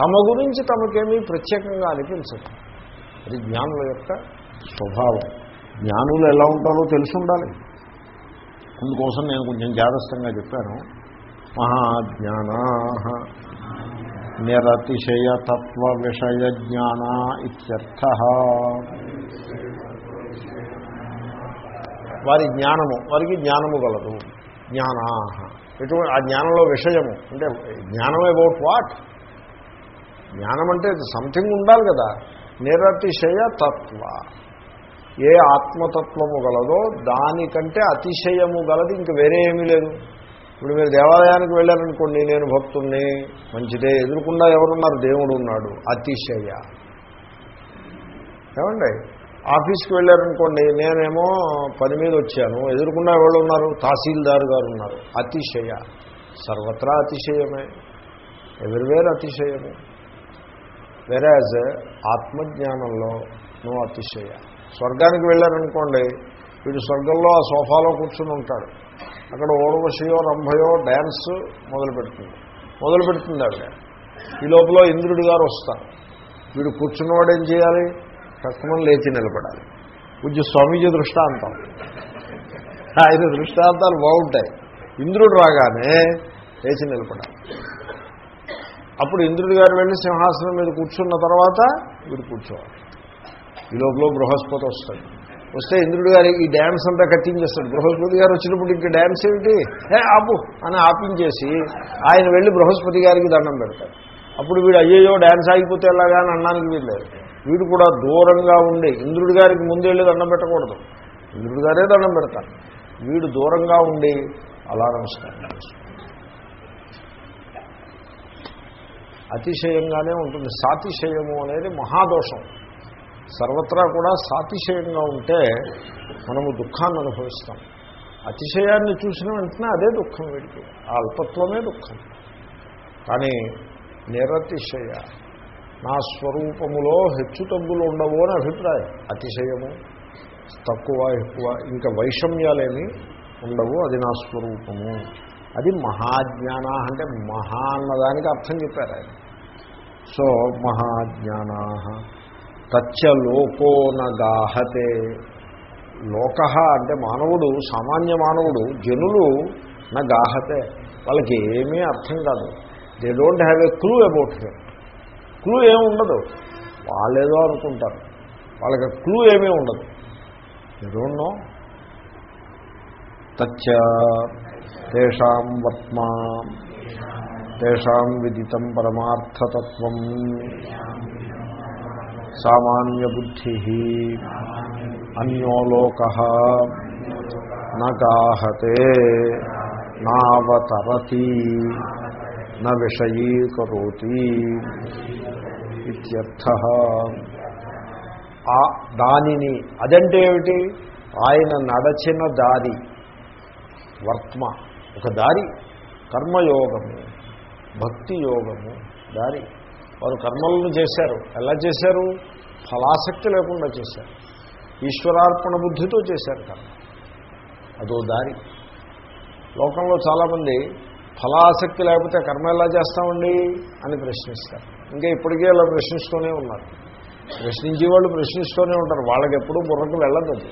తమ గురించి తమకేమీ ప్రత్యేకంగా అనిపించదు. అది జ్ఞానుల యొక్క స్వభావం. జ్ఞానులు ఎలా ఉంటారో తెలిసి ఉండాలి. అందుకోసం నేను కొంచెం జాగ్రత్తగా చెప్పాను. మహాజ్ఞానా నిరతిశయతత్వ విషయ జ్ఞాన ఇత్యర్థ. వారి జ్ఞానము వారికి జ్ఞానము గలదు. జ్ఞానా. ఎటువంటి ఆ జ్ఞానంలో విషయము అంటే జ్ఞానం అబౌట్ వాట్ జ్ఞానం అంటే సంథింగ్ ఉండాలి కదా. నిరతిశయ తత్వ ఏ ఆత్మతత్వము గలదో దానికంటే అతిశయము గలది ఇంక వేరే ఏమీ లేదు. ఇప్పుడు మీరు దేవాలయానికి వెళ్ళారనుకోండి నేను భక్తుణ్ణి మంచిదే ఎదురుకుండా ఎవరున్నారు? దేవుడు ఉన్నాడు అతిశయ. ఏమండి? ఆఫీస్కి వెళ్ళారనుకోండి నేనేమో పని మీద వచ్చాను ఎదురుకుండా ఎవరు ఉన్నారు? తహసీల్దార్ గారు ఉన్నారు అతిశయ. సర్వత్రా అతిశయమే ఎవరివేరు అతిశయమే. వెరాజ్ ఆత్మజ్ఞానంలో నో అతిశయ. స్వర్గానికి వెళ్ళారనుకోండి వీడు స్వర్గంలో ఆ సోఫాలో కూర్చుని ఉంటాడు. అక్కడ ఓర్వశయో రంభయో డ్యాన్స్ మొదలు పెడుతుంది మొదలు పెడుతుంది ఆవిడ. ఈ లోపల ఇంద్రుడి గారు వస్తారు. వీడు కూర్చున్నవాడు ఏం చేయాలి? తక్కువ లేచి నిలబడాలి. పూజ్య స్వామీజీ దృష్టాంతం. ఆయన దృష్టాంతాలు బాగుంటాయి. ఇంద్రుడు రాగానే లేచి నిలబడాలి. అప్పుడు ఇంద్రుడి గారు వెళ్ళి సింహాసనం మీద కూర్చున్న తర్వాత వీడు కూర్చోవాలి. ఈ లోపల బృహస్పతి వస్తాడు. వస్తే ఇంద్రుడు గారు ఈ డ్యాన్స్ అంతా కట్టించేస్తాడు బృహస్పతి గారు వచ్చినప్పుడు ఇంకా డ్యాన్స్ ఏమిటి? ఏ ఆపు అని ఆపించేసి ఆయన వెళ్ళి బృహస్పతి గారికి దండం పెడతాడు. అప్పుడు వీడు అయ్యయ్యో డ్యాన్స్ ఆగిపోతే ఎలాగా అని అన్నానికి వీల్లేదు. వీడు కూడా దూరంగా ఉండి ఇంద్రుడి గారికి ముందు వెళ్ళి దండం పెట్టకూడదు. ఇంద్రుడి గారే దండం పెడతారు. వీడు దూరంగా ఉండి అలా నమస్కారం అతిశయంగానే ఉంటుంది. సాతిశయము అనేది మహాదోషం. సర్వత్రా కూడా సాతిశయంగా ఉంటే మనము దుఃఖాన్ని అనుభవిస్తాం. అతిశయాన్ని చూసిన వెంటనే అదే దుఃఖం వీడికి. ఆ అల్పత్వమే దుఃఖం. కానీ నిరతిశయ నా స్వరూపములో హెచ్చు తగ్గులు ఉండవు అని అభిప్రాయం. అతిశయము తక్కువ ఎక్కువ ఇంకా వైషమ్యాలేమి ఉండవు అది నా స్వరూపము. అది మహాజ్ఞాన అంటే మహా అన్నదానికి అర్థం చెప్పారు ఆయన. సో మహాజ్ఞానా తచ్చ లోకో గాహతే లోక అంటే మానవుడు సామాన్య మానవుడు జనులు నా గాహతే వాళ్ళకి ఏమీ అర్థం కాదు. They don't have a clue about him clue ఏమి ఉండదు. వాళ్ళేదో అనుకుంటారు. వాళ్ళకి క్లూ ఏమీ ఉండదు. దే డోంట్ నో తచ్చ తేషాం వర్త్మా తేషాం విదితం పరమార్థతత్వం. సామాన్యబుద్ధి. అన్యోలోక నాహతే నావతరతి నషయీకరోతి ఇత్యర్థ. దానిని అదంటే ఏమిటి? ఆయన నడచిన దారి వర్త్మ ఒక దారి కర్మయోగము భక్తి యోగము దారి. వారు కర్మలను చేశారు. ఎలా చేశారు? ఫలాసక్తి లేకుండా చేశారు. ఈశ్వరార్పణ బుద్ధితో చేశారు కర్మ. అదో దారి. లోకంలో చాలామంది ఫలాసక్తి లేకపోతే కర్మ ఎలా చేస్తామండి అని ప్రశ్నిస్తారు. ఇంకా ఇప్పటికే అలా ప్రశ్నిస్తూనే ఉన్నారు. ప్రశ్నించే వాళ్ళు ప్రశ్నిస్తూనే ఉంటారు. వాళ్ళకి ఎప్పుడూ బుర్రకు వెళ్ళదు.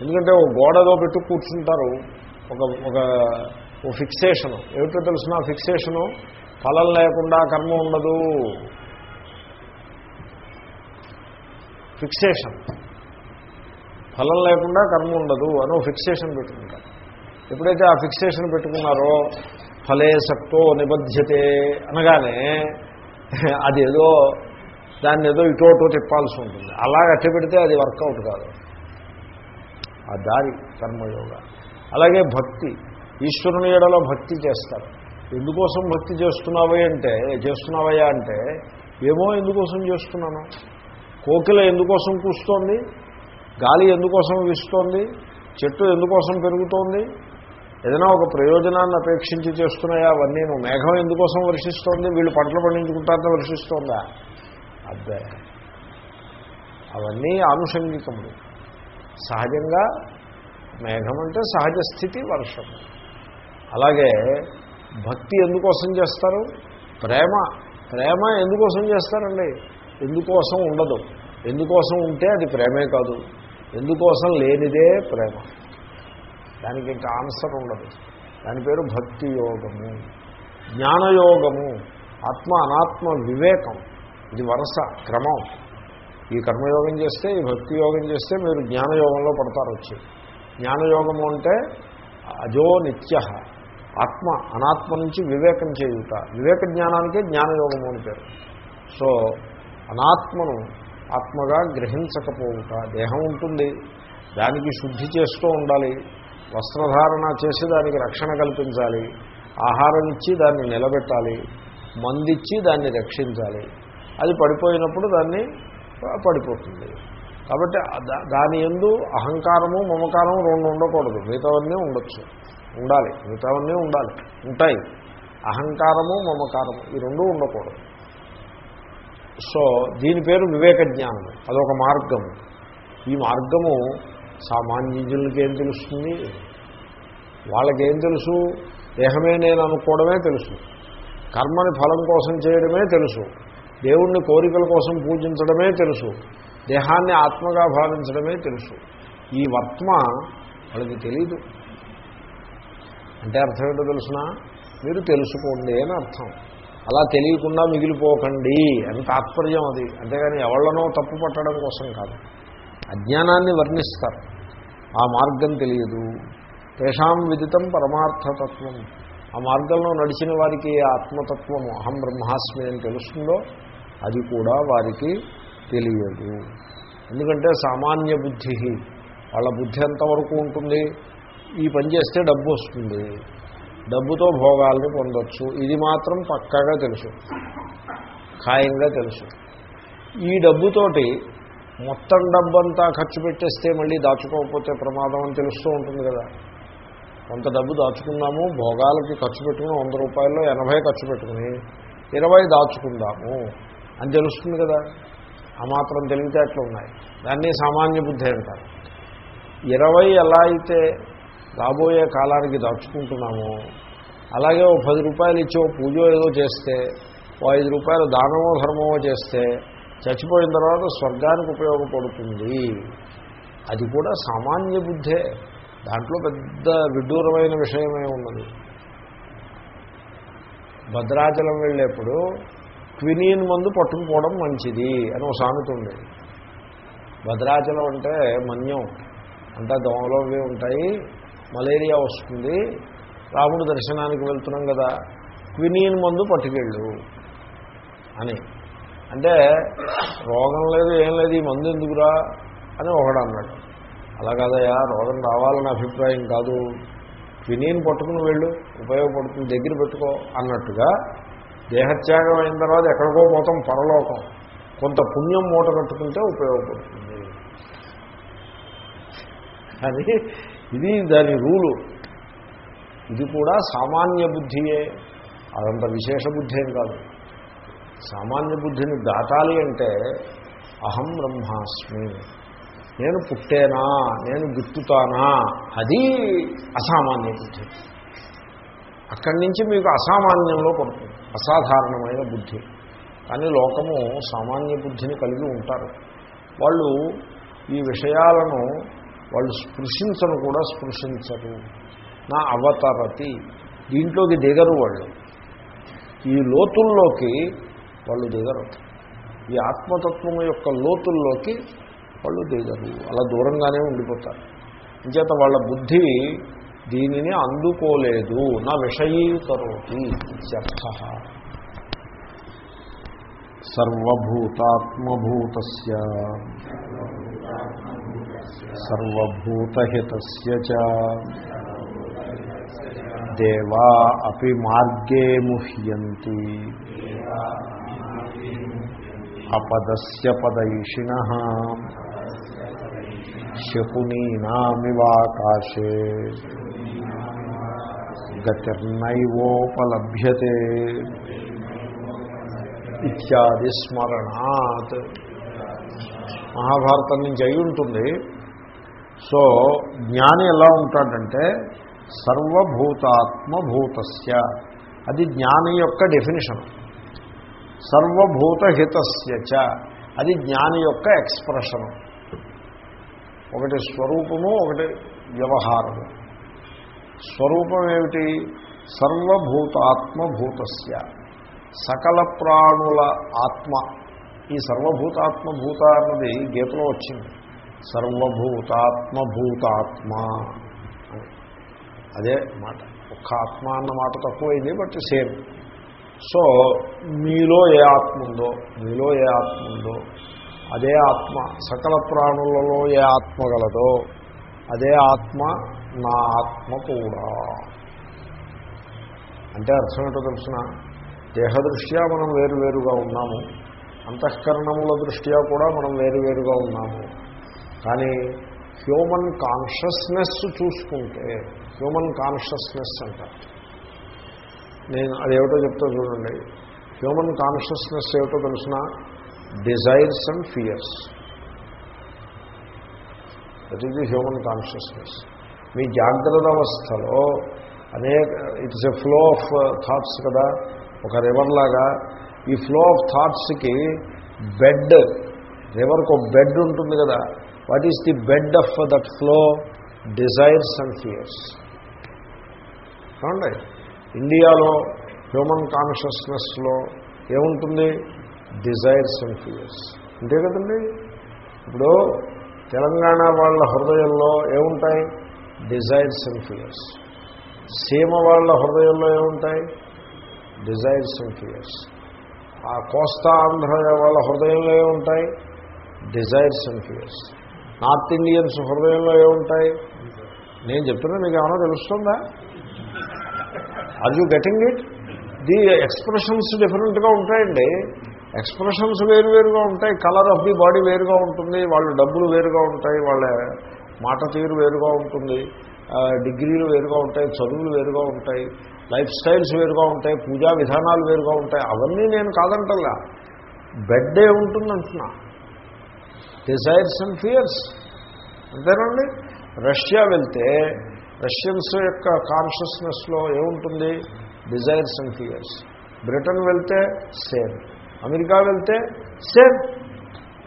ఎందుకంటే ఒక గోడలో పెట్టు కూర్చుంటారు. ఒక ఒక ఓ ఫిక్సేషను ఏమిటో తెలిసిన ఫిక్సేషను ఫలం లేకుండా కర్మ ఉండదు. ఫిక్సేషన్ ఫలం లేకుండా కర్మ ఉండదు అని ఫిక్సేషన్ పెట్టుకుంటారు ఎప్పుడైతే ఆ ఫిక్సేషన్ పెట్టుకున్నారో ఫలే సక్తో నిబధ్యతే అనగానే అదేదో దాన్ని ఏదో ఇటోటో తిప్పాల్సి ఉంటుంది. అలా అట్ట పెడితే అది వర్కౌట్ కాదు. ఆ దారి కర్మయోగ. అలాగే భక్తి. ఈశ్వరుని ఏడలో భక్తి చేస్తారు. ఎందుకోసం భక్తి చేస్తున్నావే అంటే చేస్తున్నావయ్యా అంటే ఏమో ఎందుకోసం చేస్తున్నాను? కోకిల ఎందుకోసం కూస్తోంది? గాలి ఎందుకోసం వీస్తోంది? చెట్టు ఎందుకోసం పెరుగుతోంది? ఏదైనా ఒక ప్రయోజనాన్ని అపేక్షించి చేస్తున్నాయా? అవన్నీ మేఘం ఎందుకోసం వర్షిస్తోంది? వీళ్ళు పంటలు పండించుకుంటారని వర్షిస్తోందా? అబ్బే. అవన్నీ ఆనుషంగికములు. సహజంగా మేఘం అంటే సహజ స్థితి వర్షం. అలాగే భక్తి ఎందుకోసం చేస్తారు? ప్రేమ. ప్రేమ ఎందుకోసం చేస్తారండి? ఎందుకోసం ఉండదు. ఎందుకోసం ఉంటే అది ప్రేమే కాదు. ఎందుకోసం లేనిదే ప్రేమ. దానికి ఇంకా ఆన్సర్ ఉండదు. దాని పేరు భక్తి యోగము. జ్ఞానయోగము ఆత్మ అనాత్మ వివేకం. ఇది వరుస క్రమం. ఈ కర్మయోగం చేస్తే ఈ భక్తి యోగం చేస్తే మీరు జ్ఞానయోగంలో పడతారు వచ్చి. జ్ఞానయోగము అంటే అజో నిత్య. ఆత్మ అనాత్మ నుంచి వివేకం చేయుట. వివేక జ్ఞానానికే జ్ఞానయోగము అని పేరు. సో అనాత్మను ఆత్మగా గ్రహించకపోవుట దేహం ఉంటుంది. దానికి శుద్ధి చేస్తూ ఉండాలి. వస్త్రధారణ చేసి దానికి రక్షణ కల్పించాలి. ఆహారం ఇచ్చి దాన్ని నిలబెట్టాలి. మందిచ్చి దాన్ని రక్షించాలి. అది పడిపోయినప్పుడు దాన్ని పడిపోతుంది. కాబట్టి దాని ఎందు అహంకారము మమకారము రెండు ఉండకూడదు. మిగతావన్నీ ఉండొచ్చు. ఉండాలి. మిగతావన్నీ ఉండాలి. ఉంటాయి. అహంకారము మమకారము ఈ రెండూ ఉండకూడదు. సో దీని పేరు వివేక జ్ఞానము అదొక మార్గము. ఈ మార్గము సామాన్యులకి ఏం తెలుస్తుంది? వాళ్ళకేం తెలుసు? దేహమే నేను అనుకోవడమే తెలుసు. కర్మని ఫలం కోసం చేయడమే తెలుసు. దేవుణ్ణి కోరికల కోసం పూజించడమే తెలుసు. దేహాన్ని ఆత్మగా భావించడమే తెలుసు. ఈ వర్త్మ వాళ్ళకి తెలీదు. అంటే అర్థం ఏంటో తెలుసిన? మీరు తెలుసుకోండి అని అర్థం. అలా తెలియకుండా మిగిలిపోకండి అని తాత్పర్యం అది. అంతేగాని ఎవళ్ళనో తప్పు పట్టడం కోసం కాదు. అజ్ఞానాన్ని వర్ణిస్తారు. ఆ మార్గం తెలియదు. తేషాం విదితం పరమార్థతత్వం. ఆ మార్గంలో నడిచిన వారికి ఆత్మతత్వము అహం బ్రహ్మాస్మి అని తెలుస్తుందో అది కూడా వారికి తెలియదు. ఎందుకంటే సామాన్య బుద్ధి వాళ్ళ బుద్ధి ఎంతవరకు ఉంటుంది? ఈ పని చేస్తే డబ్బు వస్తుంది. డబ్బుతో భోగాల్ని పొందొచ్చు. ఇది మాత్రం పక్కాగా తెలుసు. ఖాయంగా తెలుసు. ఈ డబ్బుతోటి మొత్తం డబ్బంతా ఖర్చు పెట్టేస్తే మళ్ళీ దాచుకోకపోతే ప్రమాదం అని తెలుస్తూ ఉంటుంది కదా. కొంత డబ్బు దాచుకుందాము భోగాలకి ఖర్చు పెట్టుకుని వంద రూపాయల్లో ఎనభై ఖర్చు పెట్టుకుని ఇరవై దాచుకుందాము అని తెలుస్తుంది కదా. ఆ మాత్రం తెలివితేటలు ఉన్నాయి దాన్ని సామాన్య బుద్ధి అంటారు. ఇరవై ఎలా అయితే రాబోయే కాలానికి దాచుకుంటున్నాము. అలాగే ఓ పది రూపాయలు ఇచ్చి ఓ పూజ ఏదో చేస్తే ఓ ఐదు రూపాయలు దానమో ధర్మమో చేస్తే చచ్చిపోయిన తర్వాత స్వర్గానికి ఉపయోగపడుతుంది. అది కూడా సామాన్య బుద్ధే. దాంట్లో పెద్ద విడ్డూరమైన విషయమే ఉన్నది. భద్రాచలం వెళ్ళేప్పుడు క్వినీన్ మందు పట్టుకుపోవడం మంచిది అని ఒక సామెత ఉంది. భద్రాచలం అంటే మన్యం. అంతా దోమలు అవి ఉంటాయి. మలేరియా వస్తుంది. రాముడు దర్శనానికి వెళ్తున్నాం కదా. క్వినీన్ మందు పట్టుకెళ్ళు అని. అంటే రోగం లేదు ఏం లేదు ఈ మందు ఎందుకురా అని ఒకడు అన్నాడు. అలా కాదయా రోగం రావాలని అభిప్రాయం కాదు. క్వినీన్ పట్టుకుని వెళ్ళు ఉపయోగపడుతుంది దగ్గర పెట్టుకో అన్నట్టుగా దేహత్యాగం అయిన తర్వాత ఎక్కడికో పోతాం పరలోకం. కొంత పుణ్యం మూట కట్టుకుంటే ఉపయోగపడుతుంది. అది ఇది దాని రూలు. ఇది కూడా సామాన్య బుద్ధియే. అదంత విశేష బుద్ధి ఏం కాదు. సామాన్య బుద్ధిని దాటాలి అంటే అహం బ్రహ్మాస్మి. నేను పుట్టేనా? నేను గిట్టుతానా అది అసామాన్య బుద్ధి. అక్కడి నుంచి మీకు అసామాన్యంలో పడుతుంది. అసాధారణమైన బుద్ధి. కానీ లోకము సామాన్య బుద్ధిని కలిగి ఉంటారు. వాళ్ళు ఈ విషయాలను వాళ్ళు స్పృశించను కూడా స్పృశించరు. నా అవతరతి. దీంట్లోకి దిగరు వాళ్ళు. ఈ లోతుల్లోకి వాళ్ళు దిగరు. ఈ ఆత్మతత్వం యొక్క లోతుల్లోకి వాళ్ళు దిగరు. అలా దూరంగానే ఉండిపోతారు. ఇంచేత వాళ్ళ బుద్ధి దీనిని అందుకోలేదు. నా విషయీకరోతి ఇత్యర్థ సర్వభూతాత్మభూత సర్వూతహిత దేవా అపి మార్గే ముహ్యంతి. అపదస్య పదైషిణ శకునీనామివాకాశే. గతిర్నైవోపలభ్యతే. ఇత్యాది స్మరణాత్. మహాభారతం నుంచి అయి ఉంటుంది. సో జ్ఞాని ఎలా ఉంటాడంటే సర్వభూతాత్మభూతస్య. అది జ్ఞాని యొక్క డెఫినేషన్ సర్వభూతహితస్య చ. అది జ్ఞాని యొక్క ఎక్స్ప్రెషను ఒకటి స్వరూపము ఒకటి వ్యవహారము. స్వరూపం ఏమిటి? సర్వభూతాత్మభూతస్య. సకల ప్రాణుల ఆత్మ. ఈ సర్వభూతాత్మభూత అన్నది గీతలో వచ్చింది. సర్వభూతాత్మభూతాత్మ. అదే మాట. ఒక్క ఆత్మ అన్న మాట తక్కువైంది బట్ సేమ్. సో మీలో ఏ ఆత్మ ఉందో మీలో ఏ ఆత్మ ఉందో అదే ఆత్మ సకల ప్రాణులలో ఏ ఆత్మ గలదో అదే ఆత్మ నా ఆత్మ కూడా. అంటే అర్థం ఏంటో తెలిసిన? దేహదృష్ట్యా మనం వేరువేరుగా ఉన్నాము. అంతఃకరణముల దృష్ట్యా కూడా మనం వేరువేరుగా ఉన్నాము. కానీ హ్యూమన్ కాన్షియస్నెస్ చూసుకుంటే హ్యూమన్ కాన్షియస్నెస్ అంటారు నేను అదేమిటో చెప్తా చూడండి. హ్యూమన్ కాన్షియస్నెస్ ఏమిటో తెలిసిన? Desires and fears. That is the human consciousness. మీ జాగ్రత్త అవస్థలో అనేక it's a flow of thoughts కదా. ఒక రివర్ లాగా ఈ ఫ్లో ఆఫ్ థాట్స్కి బెడ్ రివర్కి ఒక బెడ్ ఉంటుంది కదా. What is the bed of that flow desires and fears? కావండి ఇండియాలో హ్యూమన్ కాన్షియస్నెస్లో ఏముంటుంది? Desires and fears. అంతే కదండి? ఇప్పుడు తెలంగాణ వాళ్ళ హృదయంలో ఏముంటాయి? Desires and fears. సీమ వాళ్ళ హృదయంలో ఏముంటాయి? Desires and fears. ఆ కోస్తా ఆంధ్ర వాళ్ళ హృదయంలో ఏముంటాయి? Desires and fears. North Indians హృదయంలో ఏముంటాయి? నేను చెప్తున్నా మీకు ఏమైనా తెలుస్తుందా? Are you getting it the expressions డిఫరెంట్గా ఉంటాయండి. ఎక్స్ప్రెషన్స్ వేరువేరుగా ఉంటాయి. కలర్ ఆఫ్ ది బాడీ వేరుగా ఉంటుంది. వాళ్ళ డబ్బులు వేరుగా ఉంటాయి. వాళ్ళ మాట తీరు వేరుగా ఉంటుంది. డిగ్రీలు వేరుగా ఉంటాయి. చదువులు వేరుగా ఉంటాయి. లైఫ్ స్టైల్స్ వేరుగా ఉంటాయి. పూజా విధానాలు వేరుగా ఉంటాయి. అవన్నీ నేను కాదంటల్లా. బెడ్డే ఉంటుందంటున్నా. Desires and fears. అంతేనండి? రష్యా వెళ్తే రష్యన్స్ యొక్క కాన్షియస్నెస్లో ఏముంటుంది? Desires and fears. బ్రిటన్ వెళ్తే సేమ్ అమెరికా వెళ్తే సేమ్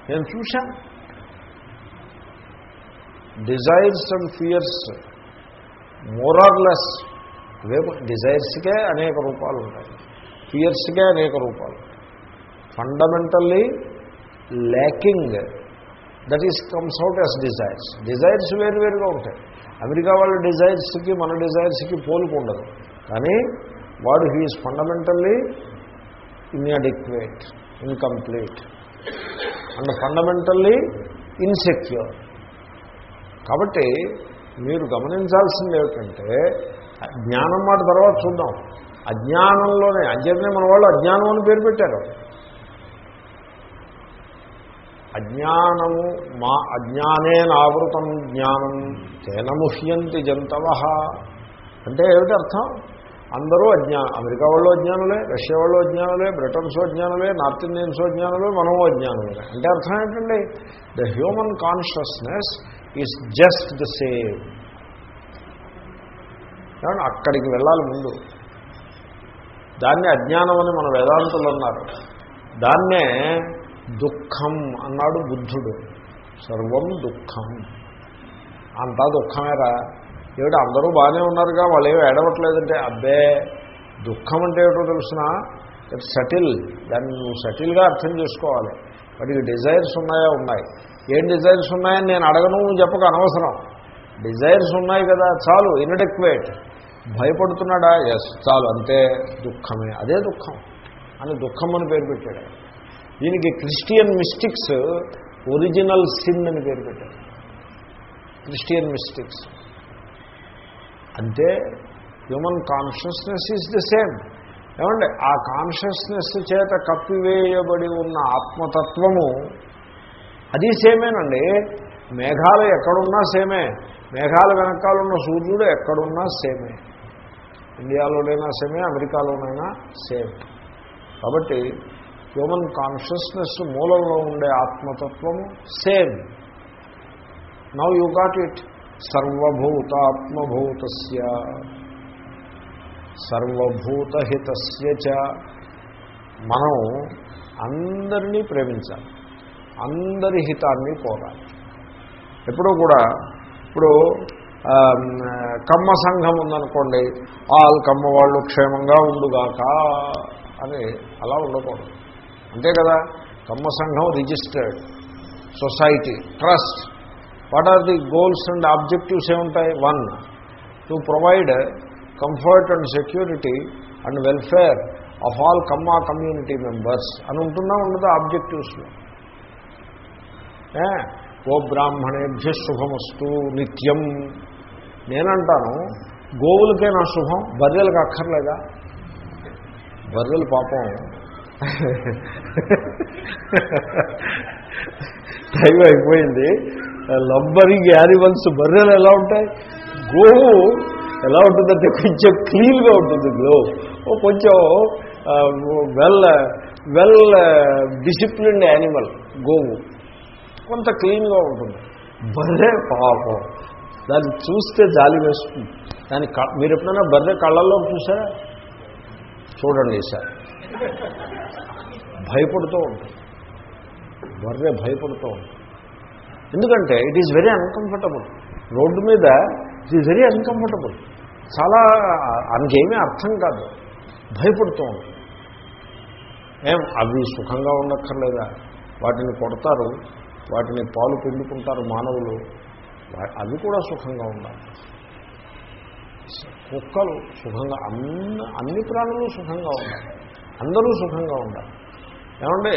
నేను చూశాను డిజైర్స్ అండ్ ఫియర్స్ మోరార్లెస్ ఇవేమో డిజైర్స్కే అనేక రూపాలు ఉంటాయి. ఫియర్స్కే అనేక రూపాలు. Fundamentally lacking that is comes out as desires desires వేరువేరుగా ఉంటాయి. అమెరికా వాళ్ళ డిజైర్స్కి మన డిజైర్స్కి పోలిక ఉండదు. కానీ వాడు he is fundamentally inadequate incomplete and fundamentally insecure కాబట్టి మీరు గమనించాల్సింది ఏమిటంటే జ్ఞానం మాట తర్వాత చూద్దాం. అజ్ఞానంలోనే అంచేతనే మన వాళ్ళు అజ్ఞానం అని పేరు పెట్టారు. అజ్ఞానము మా అజ్ఞానేనావృతం జ్ఞానం తేన ముహ్యంతి జంతవ. అంటే ఏమిటి అర్థం? అందరూ అజ్ఞా అమెరికా వాళ్ళు అజ్ఞానులే రష్యా వాళ్ళు అజ్ఞానులే బ్రిటన్స్ అజ్ఞానులే నార్త్ ఇండియన్స్ అజ్ఞానులే మనము అజ్ఞానులే. అంటే అర్థం ఏంటండి? The human consciousness is just the same కాబట్టి అక్కడికి వెళ్ళాలి ముందు. దాన్ని అజ్ఞానం అని మన వేదాంతులు అన్నారు. దాన్నే దుఃఖం అన్నాడు బుద్ధుడు. సర్వం దుఃఖం. అంతా దుఃఖమేరా. ఏమిటి అందరూ బాగానే ఉన్నారుగా వాళ్ళు ఏమి ఏడవట్లేదంటే అబ్బే దుఃఖం అంటే ఏమిటో తెలుసిన? సటిల్ దాన్ని నువ్వు సటిల్గా అర్థం చేసుకోవాలి. వాటికి డిజైర్స్ ఉన్నాయా? ఉన్నాయి. ఏం డిజైర్స్ ఉన్నాయని నేను అడగను చెప్పక అనవసరం. డిజైర్స్ ఉన్నాయి కదా చాలు ఇన్అడెక్వేట్ భయపడుతున్నాడా? ఎస్ చాలు అంతే దుఃఖమే. అదే దుఃఖం. అని దుఃఖం అని పేరు పెట్టాడు దీనికి క్రిస్టియన్ మిస్టిక్స్ ఒరిజినల్ సిన్ అని పేరు పెట్టారు. Christian mystics. అంటే human consciousness is the same. ఏమండి? ఆ కాన్షియస్నెస్ చేత కప్పివేయబడి ఉన్న ఆత్మతత్వము అది సేమేనండి. మేఘాలు ఎక్కడున్నా సేమే. మేఘాల వెనకాలన్న సూర్యుడు ఎక్కడున్నా సేమే. ఇండియాలోనైనా సేమే అమెరికాలోనైనా సేమ్. కాబట్టి హ్యూమన్ కాన్షియస్నెస్ మూలంలో ఉండే ఆత్మతత్వము same now you got it సర్వభూతాత్మభూతస్య. సర్వభూతహితస్య చ. మనం అందరినీ ప్రేమించాలి. అందరి హితాన్ని కోరాలి. ఎప్పుడూ కూడా ఇప్పుడు కమ్మ సంఘం ఉందనుకోండి ఆల్ కమ్మ వాళ్ళు క్షేమంగా ఉండుగాక అని అలా ఉండకూడదు. అంతే కదా? కమ్మ సంఘం registered. Society trust. What are the goals and objectives ఏముంటాయి? One to provide comfort and security and welfare of all Kamma community members అని ఉంటుందా? ఉండదా? ఆబ్జెక్టివ్స్లో ఓ బ్రాహ్మణేభ్య శుభమస్తు నిత్యం. నేనంటాను గోవులకే నా శుభం బర్రెలకు అక్కర్లేదా? బర్రెలు పాపం టైం అయిపోయింది. లబ్బరింగ్ యానిమల్స్ బర్రెలు ఎలా ఉంటాయి? గోవు ఎలా ఉంటుందంటే కొంచెం క్లీన్గా ఉంటుంది గ్లో ఓ కొంచెం వెల్ వెల్ డిసిప్లిన్డ్ యానిమల్ గోవు. కొంత క్లీన్గా ఉంటుంది. బర్రె పాపం. దాన్ని చూస్తే జాలి వేస్తుంది. దాని క- మీరు ఎప్పుడైనా బర్రె కళ్ళల్లో చూసారా? చూడండి సార్ భయపడుతూ ఉంటుంది బర్రె భయపడుతూ ఉంటుంది. ఎందుకంటే it is very uncomfortable road it is very very uncomfortable చాలా అనకేమీ అర్థం కాదు. భయపడుతూ ఉంటుంది. ఏం అవి సుఖంగా ఉండక్కర్లేదా? వాటిని కొడతారు. వాటిని పాలు పిండుకుంటారు మానవులు. అవి కూడా సుఖంగా ఉండాలి. కుక్కలు సుఖంగా అన్ని అన్ని ప్రాణులు సుఖంగా ఉండాలి. అందరూ సుఖంగా ఉండాలి. ఏమంటే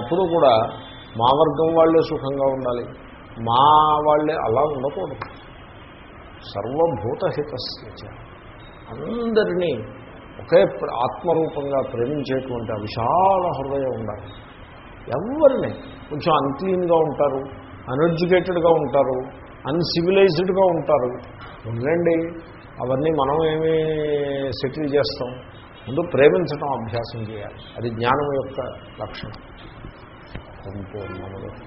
ఎప్పుడూ కూడా మా వర్గం వాళ్ళే సుఖంగా ఉండాలి. మా వాళ్ళే అలా ఉండకూడదు. సర్వభూతహితస్య. అందరినీ ఒకే ఆత్మరూపంగా ప్రేమించేటువంటి విశాల హృదయం ఉండాలి. ఎవరిని? కొంచెం అన్క్లీన్గా ఉంటారు అన్ఎడ్యుకేటెడ్గా ఉంటారు అన్సివిలైజ్డ్గా ఉంటారు. ఉండండి అవన్నీ మనం ఏమీ సెటిల్ చేస్తాం. ముందు ప్రేమించడం అభ్యాసం చేయాలి. అది జ్ఞానం యొక్క లక్షణం. సంపూర్ణములు